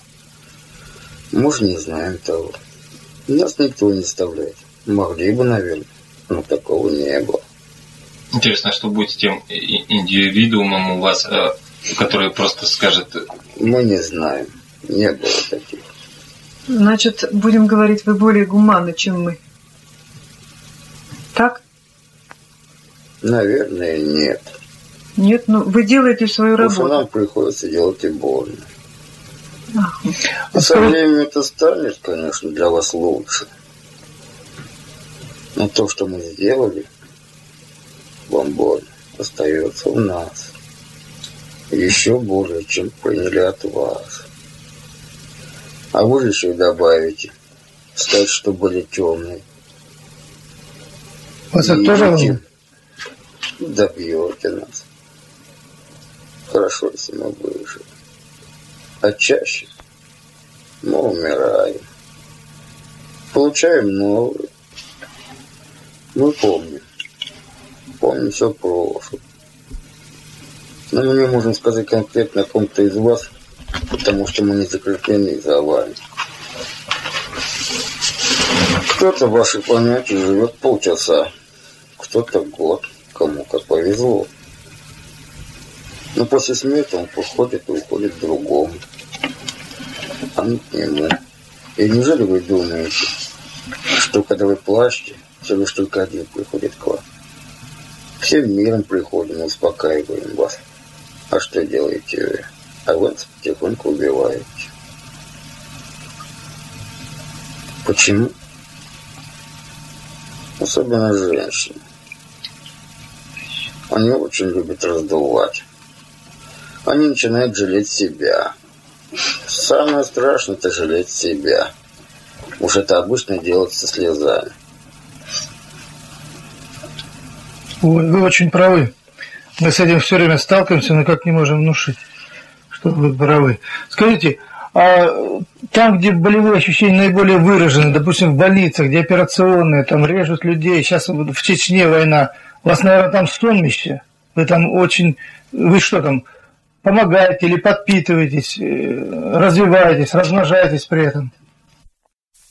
Мы же не знаем того. Нас никто не оставляет. Могли бы, наверное, но такого не было. Интересно, а что будет с тем индивидуумом у вас, э, который просто скажет, Мы не знаем. Не было таких. Значит, будем говорить, вы более гуманны, чем мы. Так? Наверное, нет. Нет, ну вы делаете свою Потому что работу. нам приходится делать и больно. Ах, А со временем это станет, конечно, для вас лучше. Но то, что мы сделали, вам больно, остается у нас. еще более, чем приняли от вас. А вы еще добавите, сказать, что были темные. Вас это И тоже добьете нас. Хорошо, если мы выживем. А чаще мы умираем. Получаем новые. Мы помним. Помним все прошлое. Но мы не можем сказать конкретно о ком-то из вас, потому что мы не закреплены за вами. Кто-то в вашей планете живет полчаса, кто-то год, кому как повезло. Но после смерти он приходит и уходит к другому. А мы к нему. И неужели вы думаете, что когда вы плачете, все лишь только один приходит к вам? Всем миром приходим успокаиваем вас. А что делаете вы? А вы потихоньку убиваете. Почему? Особенно женщины. Они очень любят раздувать. Они начинают жалеть себя. Самое страшное это жалеть себя. Уж это обычно делается слезами. Вы, вы очень правы. Мы с этим все время сталкиваемся, но как не можем внушить, что вы правы. Скажите, а там, где болевые ощущения наиболее выражены, допустим, в больницах, где операционные, там режут людей, сейчас в Чечне война, у вас, наверное, там сонмище, вы там очень, вы что там, помогаете или подпитываетесь, э, развиваетесь, размножаетесь при этом?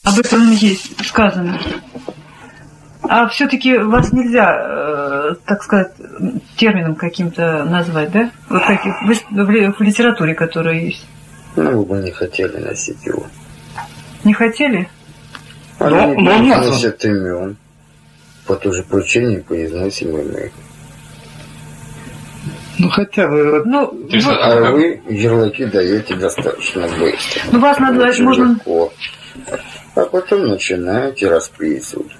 Об этом есть сказано. А все-таки вас нельзя, э, так сказать, термином каким-то назвать, да? Вот таких, в, в- в литературе, которая есть. Ну, вы бы не хотели носить его. Не хотели? Они Но- не но назван. носят имен. По той же причине произносим и мы. Ну, хотя бы, вот, Ну, То есть, вот, а вы ярлыки даете достаточно быстро. ну вас назвать Очень можно, легко. А потом начинаете расписывать.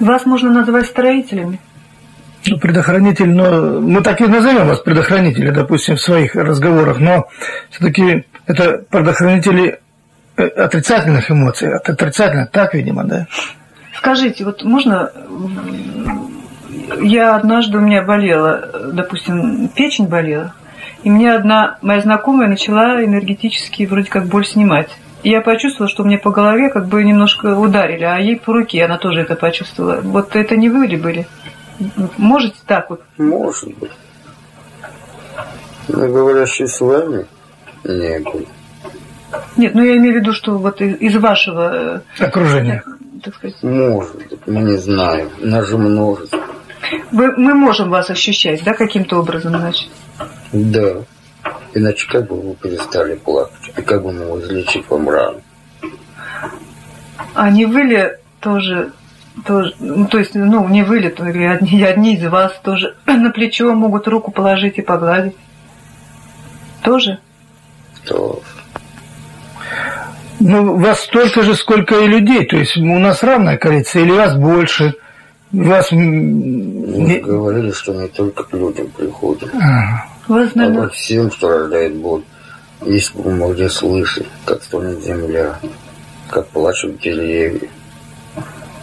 вас можно назвать строителями. Ну, предохранитель, но мы так и назовем вас предохранители, допустим, в своих разговорах, но все-таки это предохранители э, отрицательных эмоций, от отрицательных, так, видимо, да? Скажите, вот можно... Я однажды у меня болела, допустим, печень болела, и мне одна моя знакомая начала энергетически вроде как боль снимать. И я почувствовала, что мне по голове как бы немножко ударили, а ей по руке она тоже это почувствовала. Вот это не вы ли были? Можете так вот? Может быть. Но говорящий с вами не был. Нет, ну я имею в виду, что вот из вашего, э, так сказать, Может быть, мы не знаем. Нас же множество. Вы- мы можем вас ощущать, да, каким-то образом, значит? Да. Иначе как бы вы перестали плакать? И как бы мы излечить вам рану? А не вы ли тоже, тоже ну, то есть, ну, не вы ли, то или одни, одни из вас тоже на плечо могут руку положить и погладить? Тоже? То Ну, вас столько же, сколько и людей, то есть у нас равное количество, или вас больше, вас... вы не- говорили, что не только к людям приходим, Ага. Вас, а ко наверное, всем, что рождает боль. Если бы мы могли слышать, как стонет земля, как плачут деревья,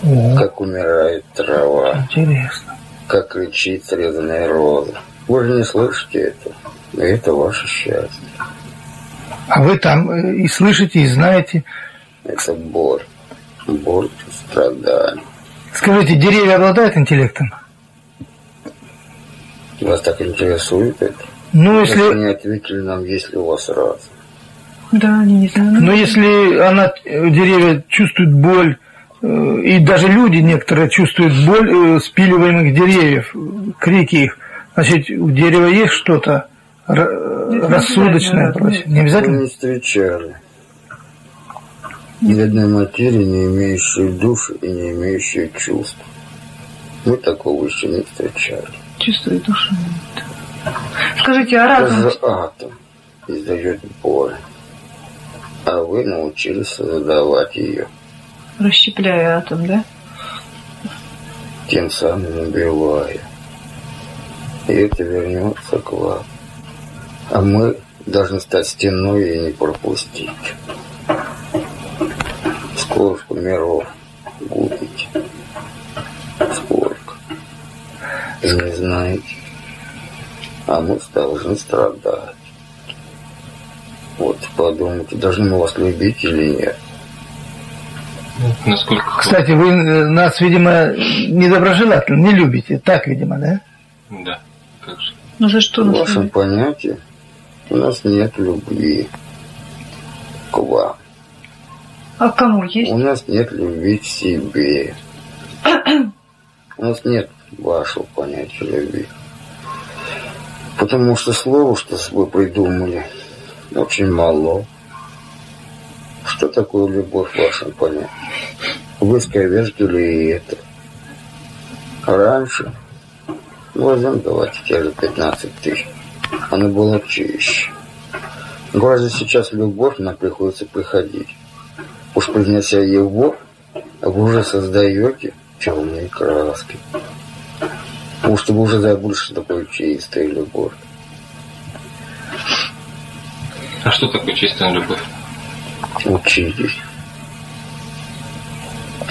О, как умирает трава, интересно. как кричит срезанная роза. Вы же не слышите это. И это ваше счастье. А вы там э, и слышите, и знаете. Это боль. Боль и страдания. Скажите, деревья обладают интеллектом? Вас так интересует это? Ну, Если если... не ответили нам, есть ли у вас разум. да, они не знаю. Но если она, э, деревья чувствуют боль, э, и даже люди некоторые чувствуют боль э, спиливаемых деревьев, крики их, значит, у дерева есть что-то ра- Не рассудочное, обязательно, Не обязательно? не встречали ни одной материи, не имеющей души и не имеющей чувств. Мы такого еще не встречали. Чувствую душу. Скажите, а разум... Даже атом издает боль. А вы научились создавать ее, Расщепляя атом, да? тем самым убивая. И это вернется к вам. А мы должны стать стеной и не пропустить. Сколько миров будете? Сколько? Не знаете. А мы должны страдать. Вот подумайте, должны мы вас любить или нет. Насколько... Кстати, вы нас, видимо, недоброжелательно не любите. Так, видимо, да? Да, как же. Ну за что В вашем понятии у нас нет любви к вам. А кому есть? У нас нет любви к себе. У нас нет вашего понятия любви. Потому что слово, что вы придумали, очень мало. Что такое любовь в вашем понятии? Вы сковергли это. Раньше, возьмем, давайте, те же 15 тысяч. Оно было чище. Гораздо сейчас любовь, нам приходится приходить. Уж произнося его, вы уже создаете черные краски. Потому что вы уже забыли, что такое чистая любовь. А что такое чистая любовь? Учитесь.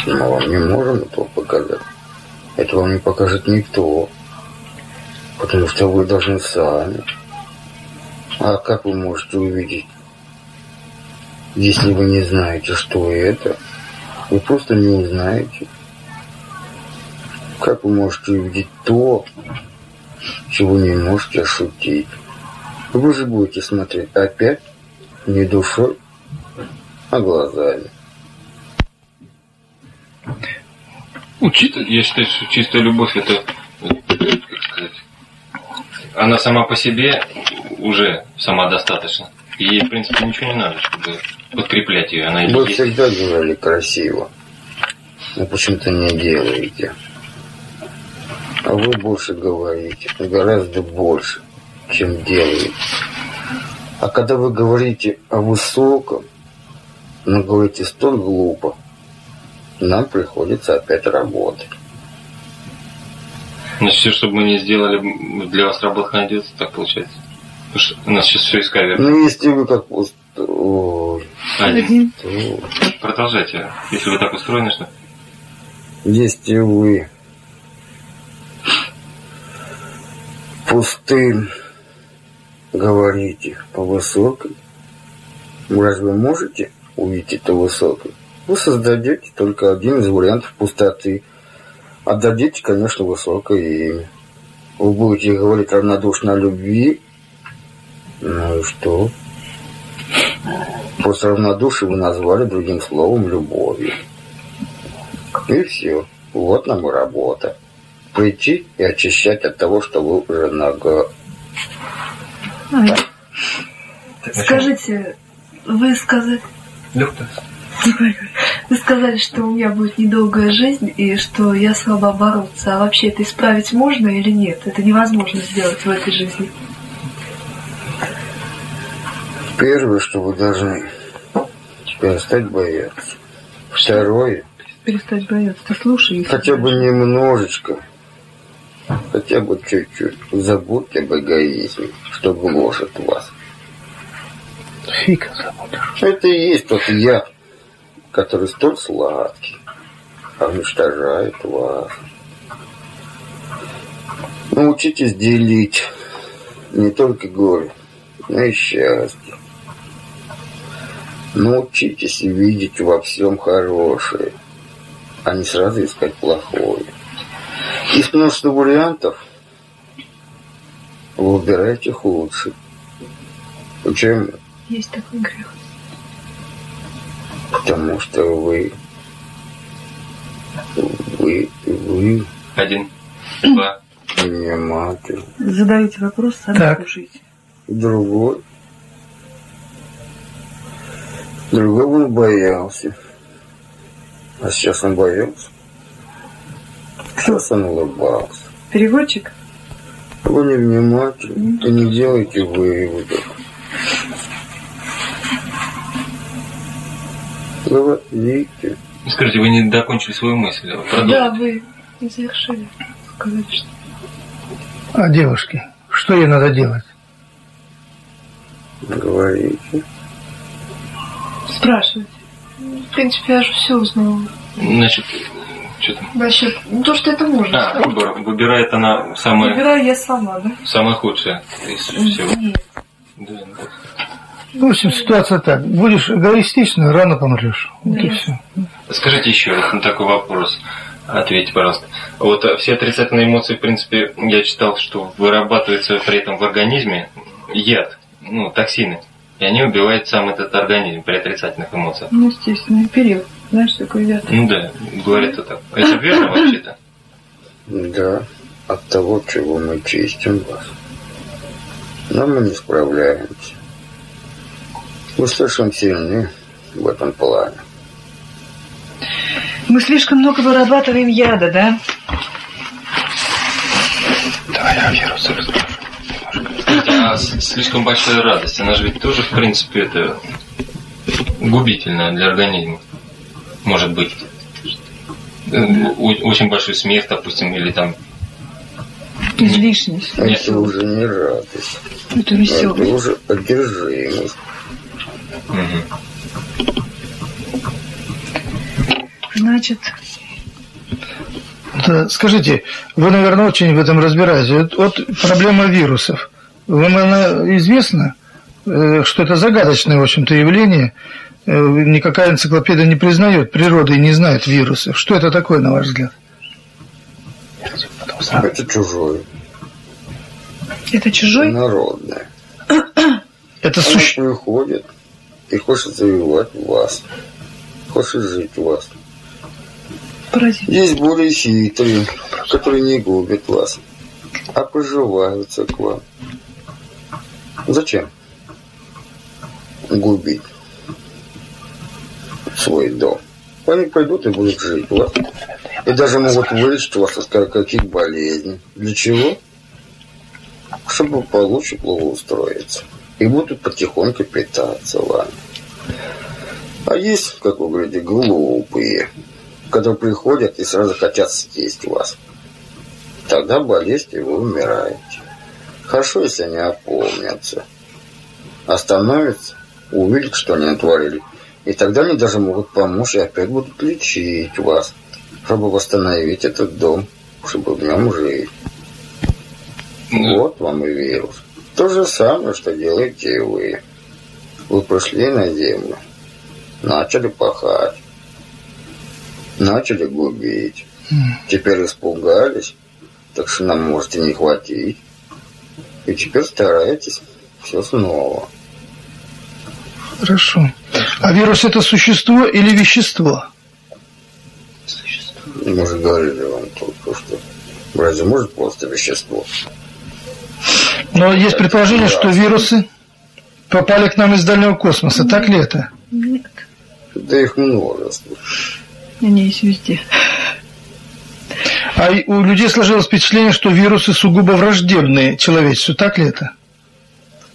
Мы вам не можем этого показать. Это вам не покажет никто. Потому что вы должны сами. А как вы можете увидеть, если вы не знаете, что это? Вы просто не узнаете. Как вы можете увидеть то, чего не можете ошутить? Вы же будете смотреть опять не душой, а глазами. Чисто- Я считаю, что чистая любовь это, как сказать, она сама по себе уже самодостаточна. И ей, в принципе, ничего не надо, чтобы подкреплять ее. Она Вы всегда говорили красиво. Но почему-то не делаете. А вы больше говорите. Гораздо больше, чем делаете. А когда вы говорите о высоком, но говорите столь глупо, нам приходится опять работать. Значит, все, что бы мы не сделали, для вас работа найдется, так получается. У нас сейчас все кавера. Ну, если вы как... уст- Ой, Один. Один. то- Продолжайте, если вы так устроены, что... Если вы пустым говорите по высокой, разве можете увидеть это высокое? Вы создадите только один из вариантов пустоты. Отдадите, конечно, высокое имя. Вы будете говорить равнодушно о любви. Ну и что? После равнодушия вы назвали другим словом любовью. И все. Вот нам и работа. Прийти и очищать от того, что вы уже нога. Ой. Скажите, вы сказали, Доктор. вы сказали, что у меня будет недолгая жизнь и что я слаба бороться. А вообще это исправить можно или нет? Это невозможно сделать в этой жизни. Первое, что вы должны перестать бояться. Второе, Перестать бояться. Ты слушай. хотя бы немножечко, хотя бы чуть-чуть, забудьте об эгоизме, что гложет вас. Фиг забудешь. Это и есть тот яд, который столь сладкий, а уничтожает вас. Научитесь делить не только горе, но и счастье. Научитесь видеть во всем хорошее, а не сразу искать плохое. Есть множество вариантов, вы выбираете худший. Почему? Есть такой грех. Потому что вы... Вы... Вы... Один, два, Внимательно. Задавайте вопрос, сами Так. слушайте. Другой... Другого он боялся. А сейчас он боялся. Сейчас он улыбался. Переводчик? Вы невнимательны и не делайте выводов. Говорите. Скажите, вы не докончили свою мысль. Да, Продолжите. вы не завершили. Сказали, что А девушке, что ей надо делать? Говорите. Спрашивайте. В принципе, я же все узнала. Значит, что там? Вообще, ну то, что это можно. А, выбор. Выбирает она самое, Выбираю я сама, да? самое худшее из всего. Нет. Да, да. В общем, ситуация так. Будешь эгоистичный, рано помрешь. Вот и Да. все. Скажите еще раз на такой вопрос. Ответьте, пожалуйста. Вот э, все отрицательные эмоции, в принципе, я читал, что вырабатывается при этом в организме яд, ну, токсины. И они убивают сам этот организм при отрицательных эмоциях. Ну, естественный период. Знаешь, такой яд. Ну да, говорят это так. Это верно вообще-то? Да, от того, чего мы чистим вас. Но мы не справляемся. Вы слишком сильны в этом плане. Мы слишком много вырабатываем яда, да? Давай я вирус расскажу. А слишком большая радость, она же ведь тоже, в принципе, это губительная для организма. Может быть. Э, Очень большой смех, допустим, или там Излишность. Нет. Это уже не радость. Это Это веселость. уже одержимость. мгм. Значит, Да, скажите, вы, наверное, очень в этом разбираетесь. Вот, вот проблема вирусов. Вам она известна, э, что это загадочное, в общем-то, явление. Э, Никакая энциклопедия не признает природы и не знает вирусов. Что это такое, на ваш взгляд? Это чужое, это чужой? народное. Это Оно суще... приходит и хочет завоевать вас. Хочет жить в вас. Паразит. Есть более хитрые, которые не губят вас, а поживаются к вам. Зачем? Губить свой дом. Они пойдут и будут жить у вас. И даже могут вылечить вас от каких болезней. Для чего? Чтобы получше благоустроиться. И будут потихоньку питаться вами. А есть, как вы говорите, глупые, которые приходят и сразу хотят съесть вас. Тогда болезнь, и вы умираете. Хорошо, если они опомнятся. Остановятся, увидят, что они натворили. И тогда они даже могут помочь и опять будут лечить вас, чтобы восстановить этот дом, чтобы в нем жить. Вот вам и вирус. То же самое, что делаете и вы. Вы пришли на землю, начали пахать, начали губить. Теперь испугались, так что нам можете не хватить. И теперь стараетесь все снова. Хорошо. А вирус это существо или вещество? Мы же говорили вам только что. Разве может просто вещество? Но есть предположение, что вирусы попали к нам из дальнего космоса. Так ли это? Нет. Да их множество. Они есть везде. А у людей сложилось впечатление, что вирусы сугубо враждебные человечеству. Так ли это?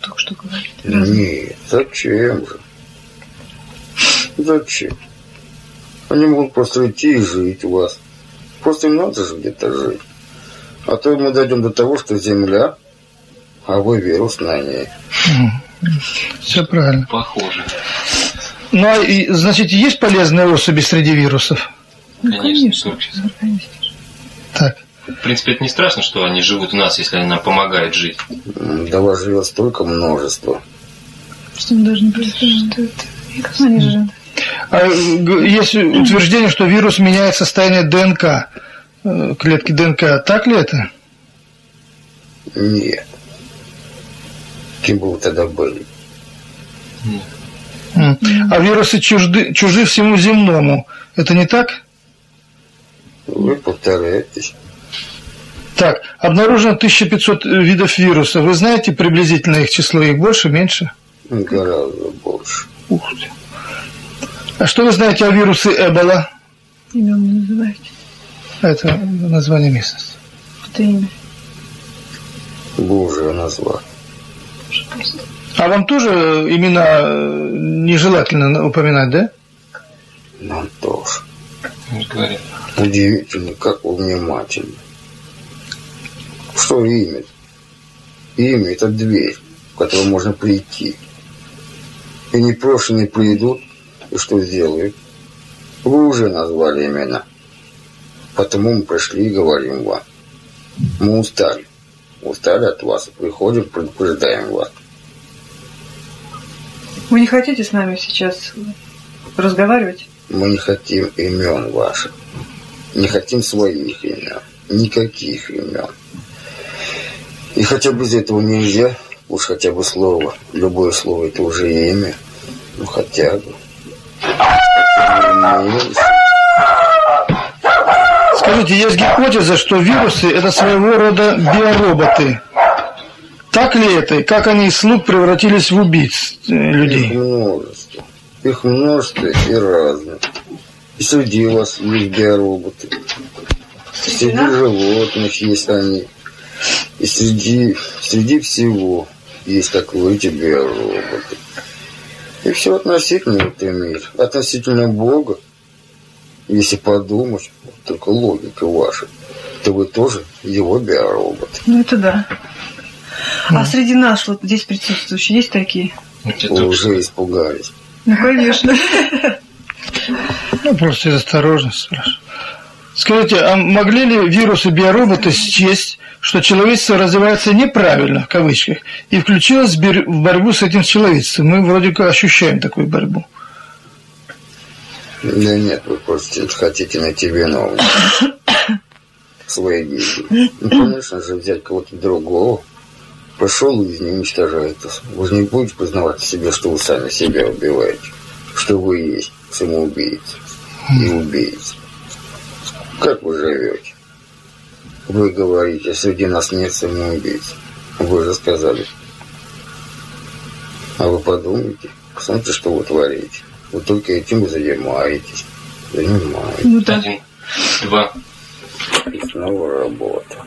Только что говорит. Нет, зачем же? Зачем? Они могут просто идти и жить у вас. Просто им надо же где-то жить. А то мы дойдем до того, что Земля, а вы вирус на ней. Все правильно. похоже. Ну, а значит, есть полезные особи среди вирусов? Ну, Конечно, конечно. Так. В принципе, это не страшно, что они живут у нас, если они нам помогают жить. Да вас живет столько множества. Что мы должны представить? Что это? Как они живут? А есть утверждение, что вирус меняет состояние ДНК, э, клетки ДНК. Так ли это? Нет. Кем бы вы тогда были? А вирусы чужды, чужи всему земному. Это не так? Вы повторяетесь. Так, обнаружено 1500 видов вирусов. Вы знаете приблизительно их число? Их больше, меньше? Гораздо больше. Ух ты. А что вы знаете о вирусе Эбола? Имен не называйте. Это название местности. Это имя. Вы уже назвали. А вам тоже имена э, нежелательно упоминать, да? Нам тоже. Говорим. Удивительно, как вы внимательны. Что имя? Имя – это дверь, в которую можно прийти. И непрошенные придут, и что сделают? Вы уже назвали имена. Потому мы пришли и говорим вам. Мы устали. Устали от вас. Приходим, предупреждаем вас. Вы не хотите с нами сейчас разговаривать? Мы не хотим имен ваших. Не хотим своих имен. Никаких имен. И хотя бы из этого нельзя, уж хотя бы слово. Любое слово это уже имя. Ну хотя бы. Скажите, есть гипотеза, что вирусы это своего рода биороботы. Так ли это? Как они из слуг превратились в убийц э, людей? Их множество. Их множество и разных. И среди вас есть биороботы. И среди животных есть они. И среди, среди всего есть такие эти биороботы. И все относительно в этом мире. Относительно Бога. Если подумать, только логика ваша, то вы тоже его биоробот. Ну, это да. А среди нас, вот здесь присутствующие, есть такие? Вы только уже испугались. Ну, конечно. Ну, просто из осторожности спрашиваю. Скажите, а могли ли вирусы биороботы счесть, что человечество развивается неправильно, в кавычках, и включилось в борьбу с этим человечеством? Мы вроде как ощущаем такую борьбу. Да нет, вы просто хотите найти виновника. Своей гибели. Ну, конечно же, взять кого-то другого. Пошел и уничтожает вас. Вы же не будете признавать в себе, что вы сами себя убиваете. Что вы есть самоубийца и убийца. Как вы живете? Вы говорите, среди нас нет самоубийц. Вы же сказали. А вы подумайте, посмотрите, что вы творите. Вы только этим и занимаетесь. Занимаетесь. Ну да. один, два. И снова работа.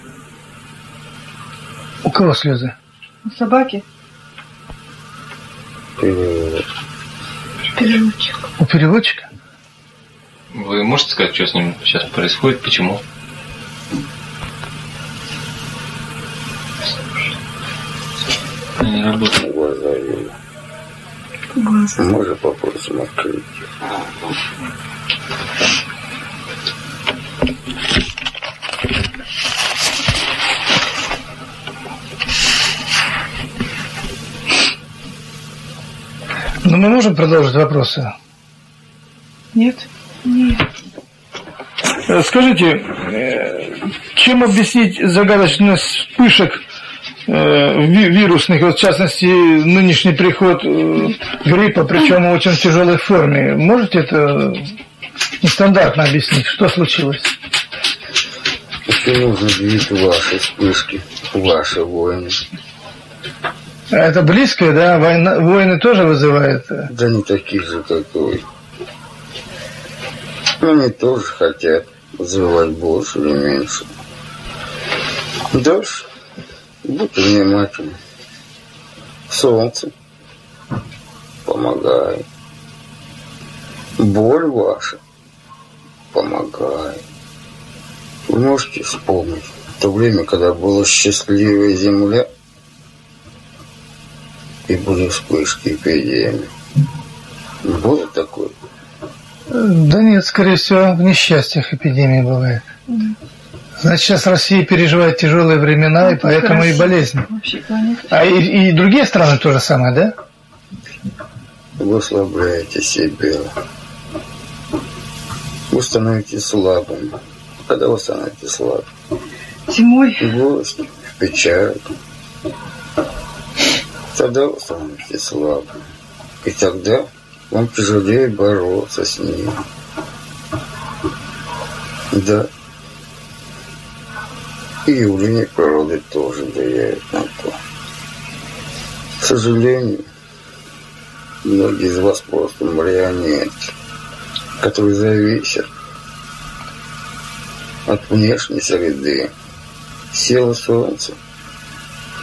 У кого слезы? Собаки? Перевод. Переводчик. У переводчика? Вы можете сказать, что с ним сейчас происходит, почему? Не работает. Глаза вижу. Глаза. Можно попросим открыть? Мы можем продолжить вопросы? Нет? Нет. Э, Скажите, э, чем объяснить загадочность вспышек э, ви- вирусных, вот в частности, нынешний приход гриппа, причем в очень тяжелой форме? Можете это нестандартно объяснить? Что случилось? Еще нужно видеть ваши вспышки, ваши войны. Это близкое, да? Война, войны тоже вызывает? Да не таких же, как вы. Они тоже хотят развивать больше или меньше. Дальше. Будьте внимательны. Солнце помогает. Боль ваша помогает. Вы можете вспомнить то время, когда была счастливая земля и были вспышки эпидемии. Было такое? Да нет, скорее всего, в несчастьях эпидемия бывает. Значит, сейчас Россия переживает тяжелые времена, и поэтому и Россия. болезни. Вообще планета. А и, и другие страны то же самое, да? Вы ослабляете себя. Вы становитесь слабым. Когда вы становитесь слабым? Зимой в печаль. Тогда вы становитесь слабым. И тогда вам тяжелее бороться с ним. Да. И явление природы тоже влияет на то. К сожалению, многие из вас просто марионетки, которые зависят от внешней среды. Село солнце,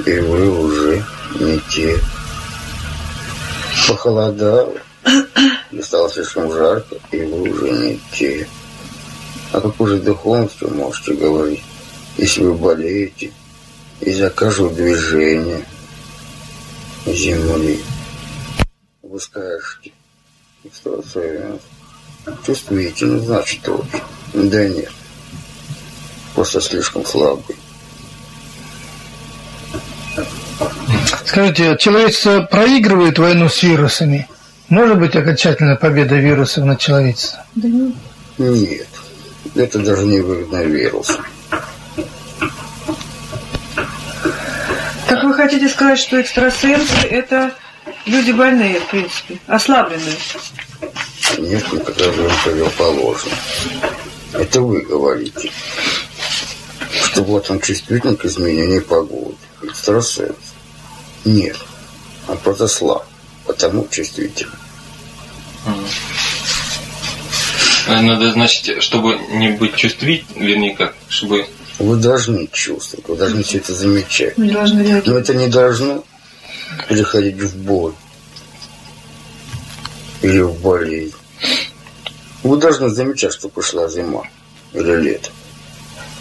и вы уже не те. Похолодало, и стало слишком жарко, и вы уже не те. О какой же духовности вы можете говорить, если вы болеете из-за каждого движения земли? Вы скажете. Экстрасенс. Чувствительный, значит, очень. Да нет. Просто слишком слабый. Скажите, человечество проигрывает войну с вирусами? Может быть окончательная победа вирусов над человечеством? Да нет. Нет. Это даже не выгодно вирусу. Так вы хотите сказать, что экстрасенсы это люди больные, в принципе, ослабленные? Нет, никогда же им противоположно. Это вы говорите. Что вот он чувствителен к изменению погоды. Экстрасенс. Нет. Он просто слаб. Потому чувствителен. А Надо, значит, чтобы не быть чувствительным, вернее, как, чтобы... Вы должны чувствовать, вы должны все это замечать. Мы должны реагировать. Но это не должно переходить в боль или в болезнь. Вы должны замечать, что пришла зима или лето.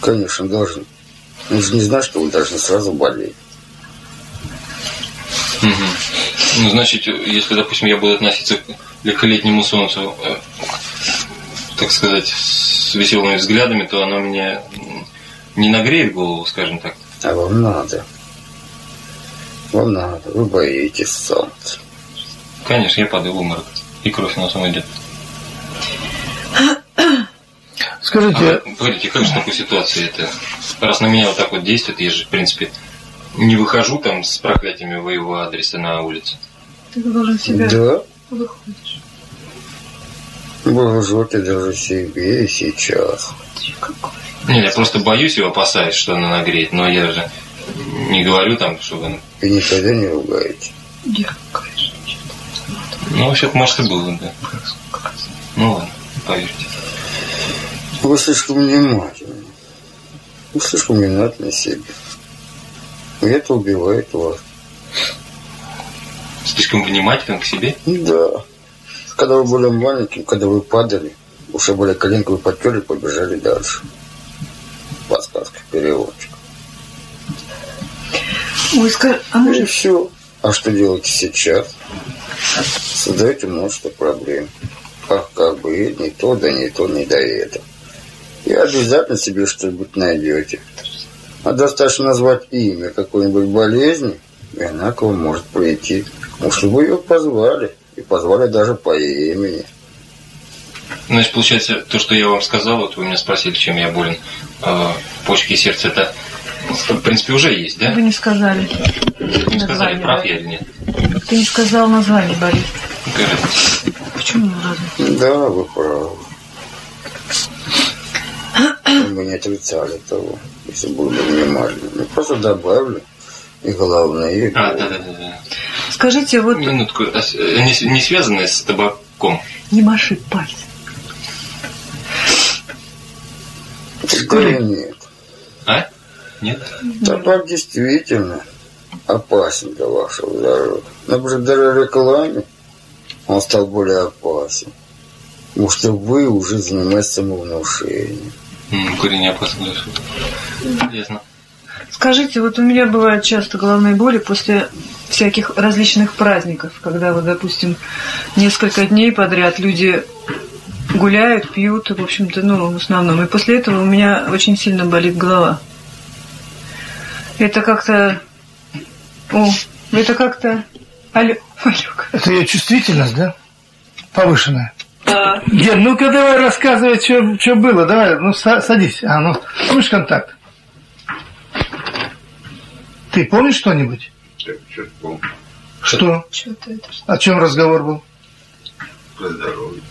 Конечно, должны. Вы же не знаете, что вы должны сразу болеть. Мгм. Ну, значит, если, допустим, я буду относиться к легколетнему солнцу, э, так сказать, с веселыми взглядами, то оно мне не нагреет голову, скажем так. А вам надо. Вам надо. Вы боитесь солнца. Конечно, я падаю в обморок. И кровь носом идет. Скажите, А вы говорите, как же в такой ситуации это? Раз на меня вот так вот действует, я же, в принципе, не выхожу там с проклятиями в его адрес на улице. Ты должен себя Да, выходишь. вы лжете даже себе и сейчас. Не, я просто боюсь и опасаюсь, что она нагреет, но я же не говорю там, чтобы... она- И никогда не ругаете. Я, конечно. Ну, вообще может, и было, да. Ну ладно, поверьте. Вы слишком внимательны. Вы слишком внимательны себе. И это убивает вас. Слишком внимателен к себе. Да. Когда вы были маленьким, когда вы падали, уже были коленкой вы потерли, побежали дальше. Подсказка переводчик. Ой, скажи, а И может, все. А что делаете сейчас? Создаете множество проблем. Ах, как бы не то, да не то, не до этого. И обязательно себе что-нибудь найдете. А достаточно назвать имя какой-нибудь болезни, и она к вам может прийти. Может, вы ее позвали. И позвали даже по имени. Значит, получается, то, что я вам сказал, вот вы меня спросили, чем я болен, э, почки и сердце, это, в принципе, уже есть, да? вы не сказали. Не сказали, название, прав я или нет? Ты не сказал название болезни. Какая разница? Почему разве? Да, вы правы. Мы не отрицали того, если были внимательны. Мы просто добавили и головные, и А, да, да, да, да. Скажите, вот Минутку, а э, не, не связанные с табаком. не маши пальцем. Скорее нет. А? Нет? Табак действительно опасен для вашего здоровья. Но благодаря рекламе он стал более опасен. Потому что вы уже занимаетесь самовнушением. Курение опасно. Полезно. Скажите, вот у меня бывают часто головные боли после всяких различных праздников, когда вот, допустим, несколько дней подряд люди гуляют, пьют, в общем-то, ну, в основном. И после этого у меня очень сильно болит голова. Это как-то... О, это как-то... Алло, Алёка. это ее чувствительность, да? Повышенная. Ген, ну-ка давай рассказывай, что было. Давай, ну са- садись. А, ну, помнишь контакт? Ты помнишь что-нибудь? Что? Что-то это... О чем разговор был? Про здоровье.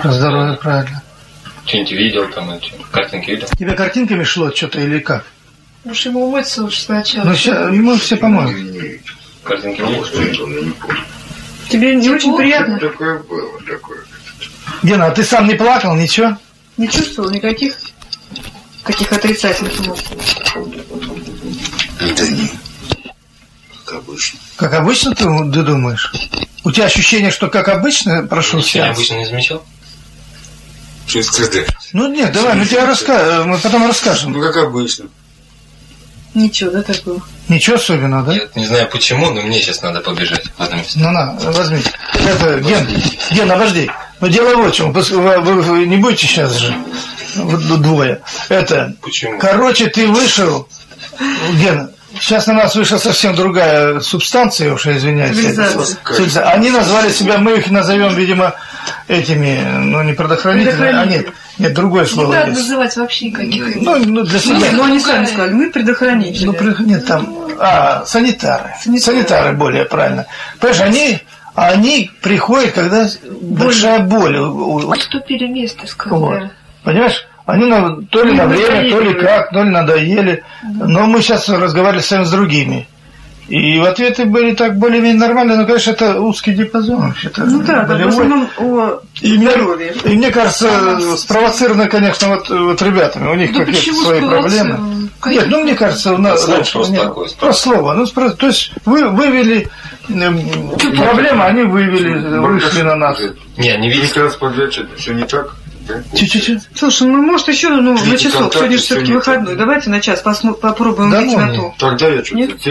Про здоровье, правильно. Что-нибудь видел там, что? картинки видел? Тебе картинками шло что-то или как? Уж ему умыться лучше сначала. Ну, ща, ему все поможет. Картинки видел? Тебе не очень приятно? Такое было, такое. Гена, а ты сам не плакал, ничего? Не чувствовал никаких каких отрицательных эмоций? Да нет. Как обычно. Как обычно ты, ты думаешь? У тебя ощущение, что как обычно прошел Ничего сеанс? необычно не замечал? Что сказать? Ну нет, давай, мы тебе раска... мы потом расскажем. Ну, как обычно. Ничего, да, так было? Ничего особенного, да? Я не знаю почему, но мне сейчас надо побежать в одно место. Ну на, возьми. Это, Ген, Ген, обожди. Ну дело вот в чем. Вы, вы- вы не будете сейчас же вот двое. Это, Почему? короче, ты вышел, Ген, сейчас на нас вышла совсем другая субстанция, уж извиняюсь. Цивилизация. Они назвали себя, мы их назовем, видимо, этими, ну не предохранителями, а нет, нет, другое Не слово надо есть. называть вообще никаких. Ну, ну, для себя. Нет, ну они сами сказали, мы предохранители. Ну, нет, там, а, санитары. Санитары. Санитары, более правильно. Понимаешь, они, они приходят, когда большая боль. у- у- Уступили место, Вот. сказали. Понимаешь? Они на- то ли Ну, на время, то ли как, то ли надоели. Но мы сейчас разговаривали сами с другими. И в ответы были так более-менее нормальные, но, конечно, это узкий диапазон вообще-то. Ну да, да, в основном о И мне, и мне кажется, спровоцировано, конечно, вот, вот ребятами. У них Да какие-то свои проблемы. спровоцировано? Нет, ну мне кажется, у нас слово раньше- просто нет, такое, просто слово. Ну, спро- то есть вы вывели эм, проблемы, они вывели, вышли на нас. Не, не видите. Видите, раз что-то все не так. Чуть-чуть. Слушай, ну может еще ну, на часок, сегодня же все-таки выходной. Давайте на час посмо- попробуем Да выйти ну, на то. Тогда я что-то?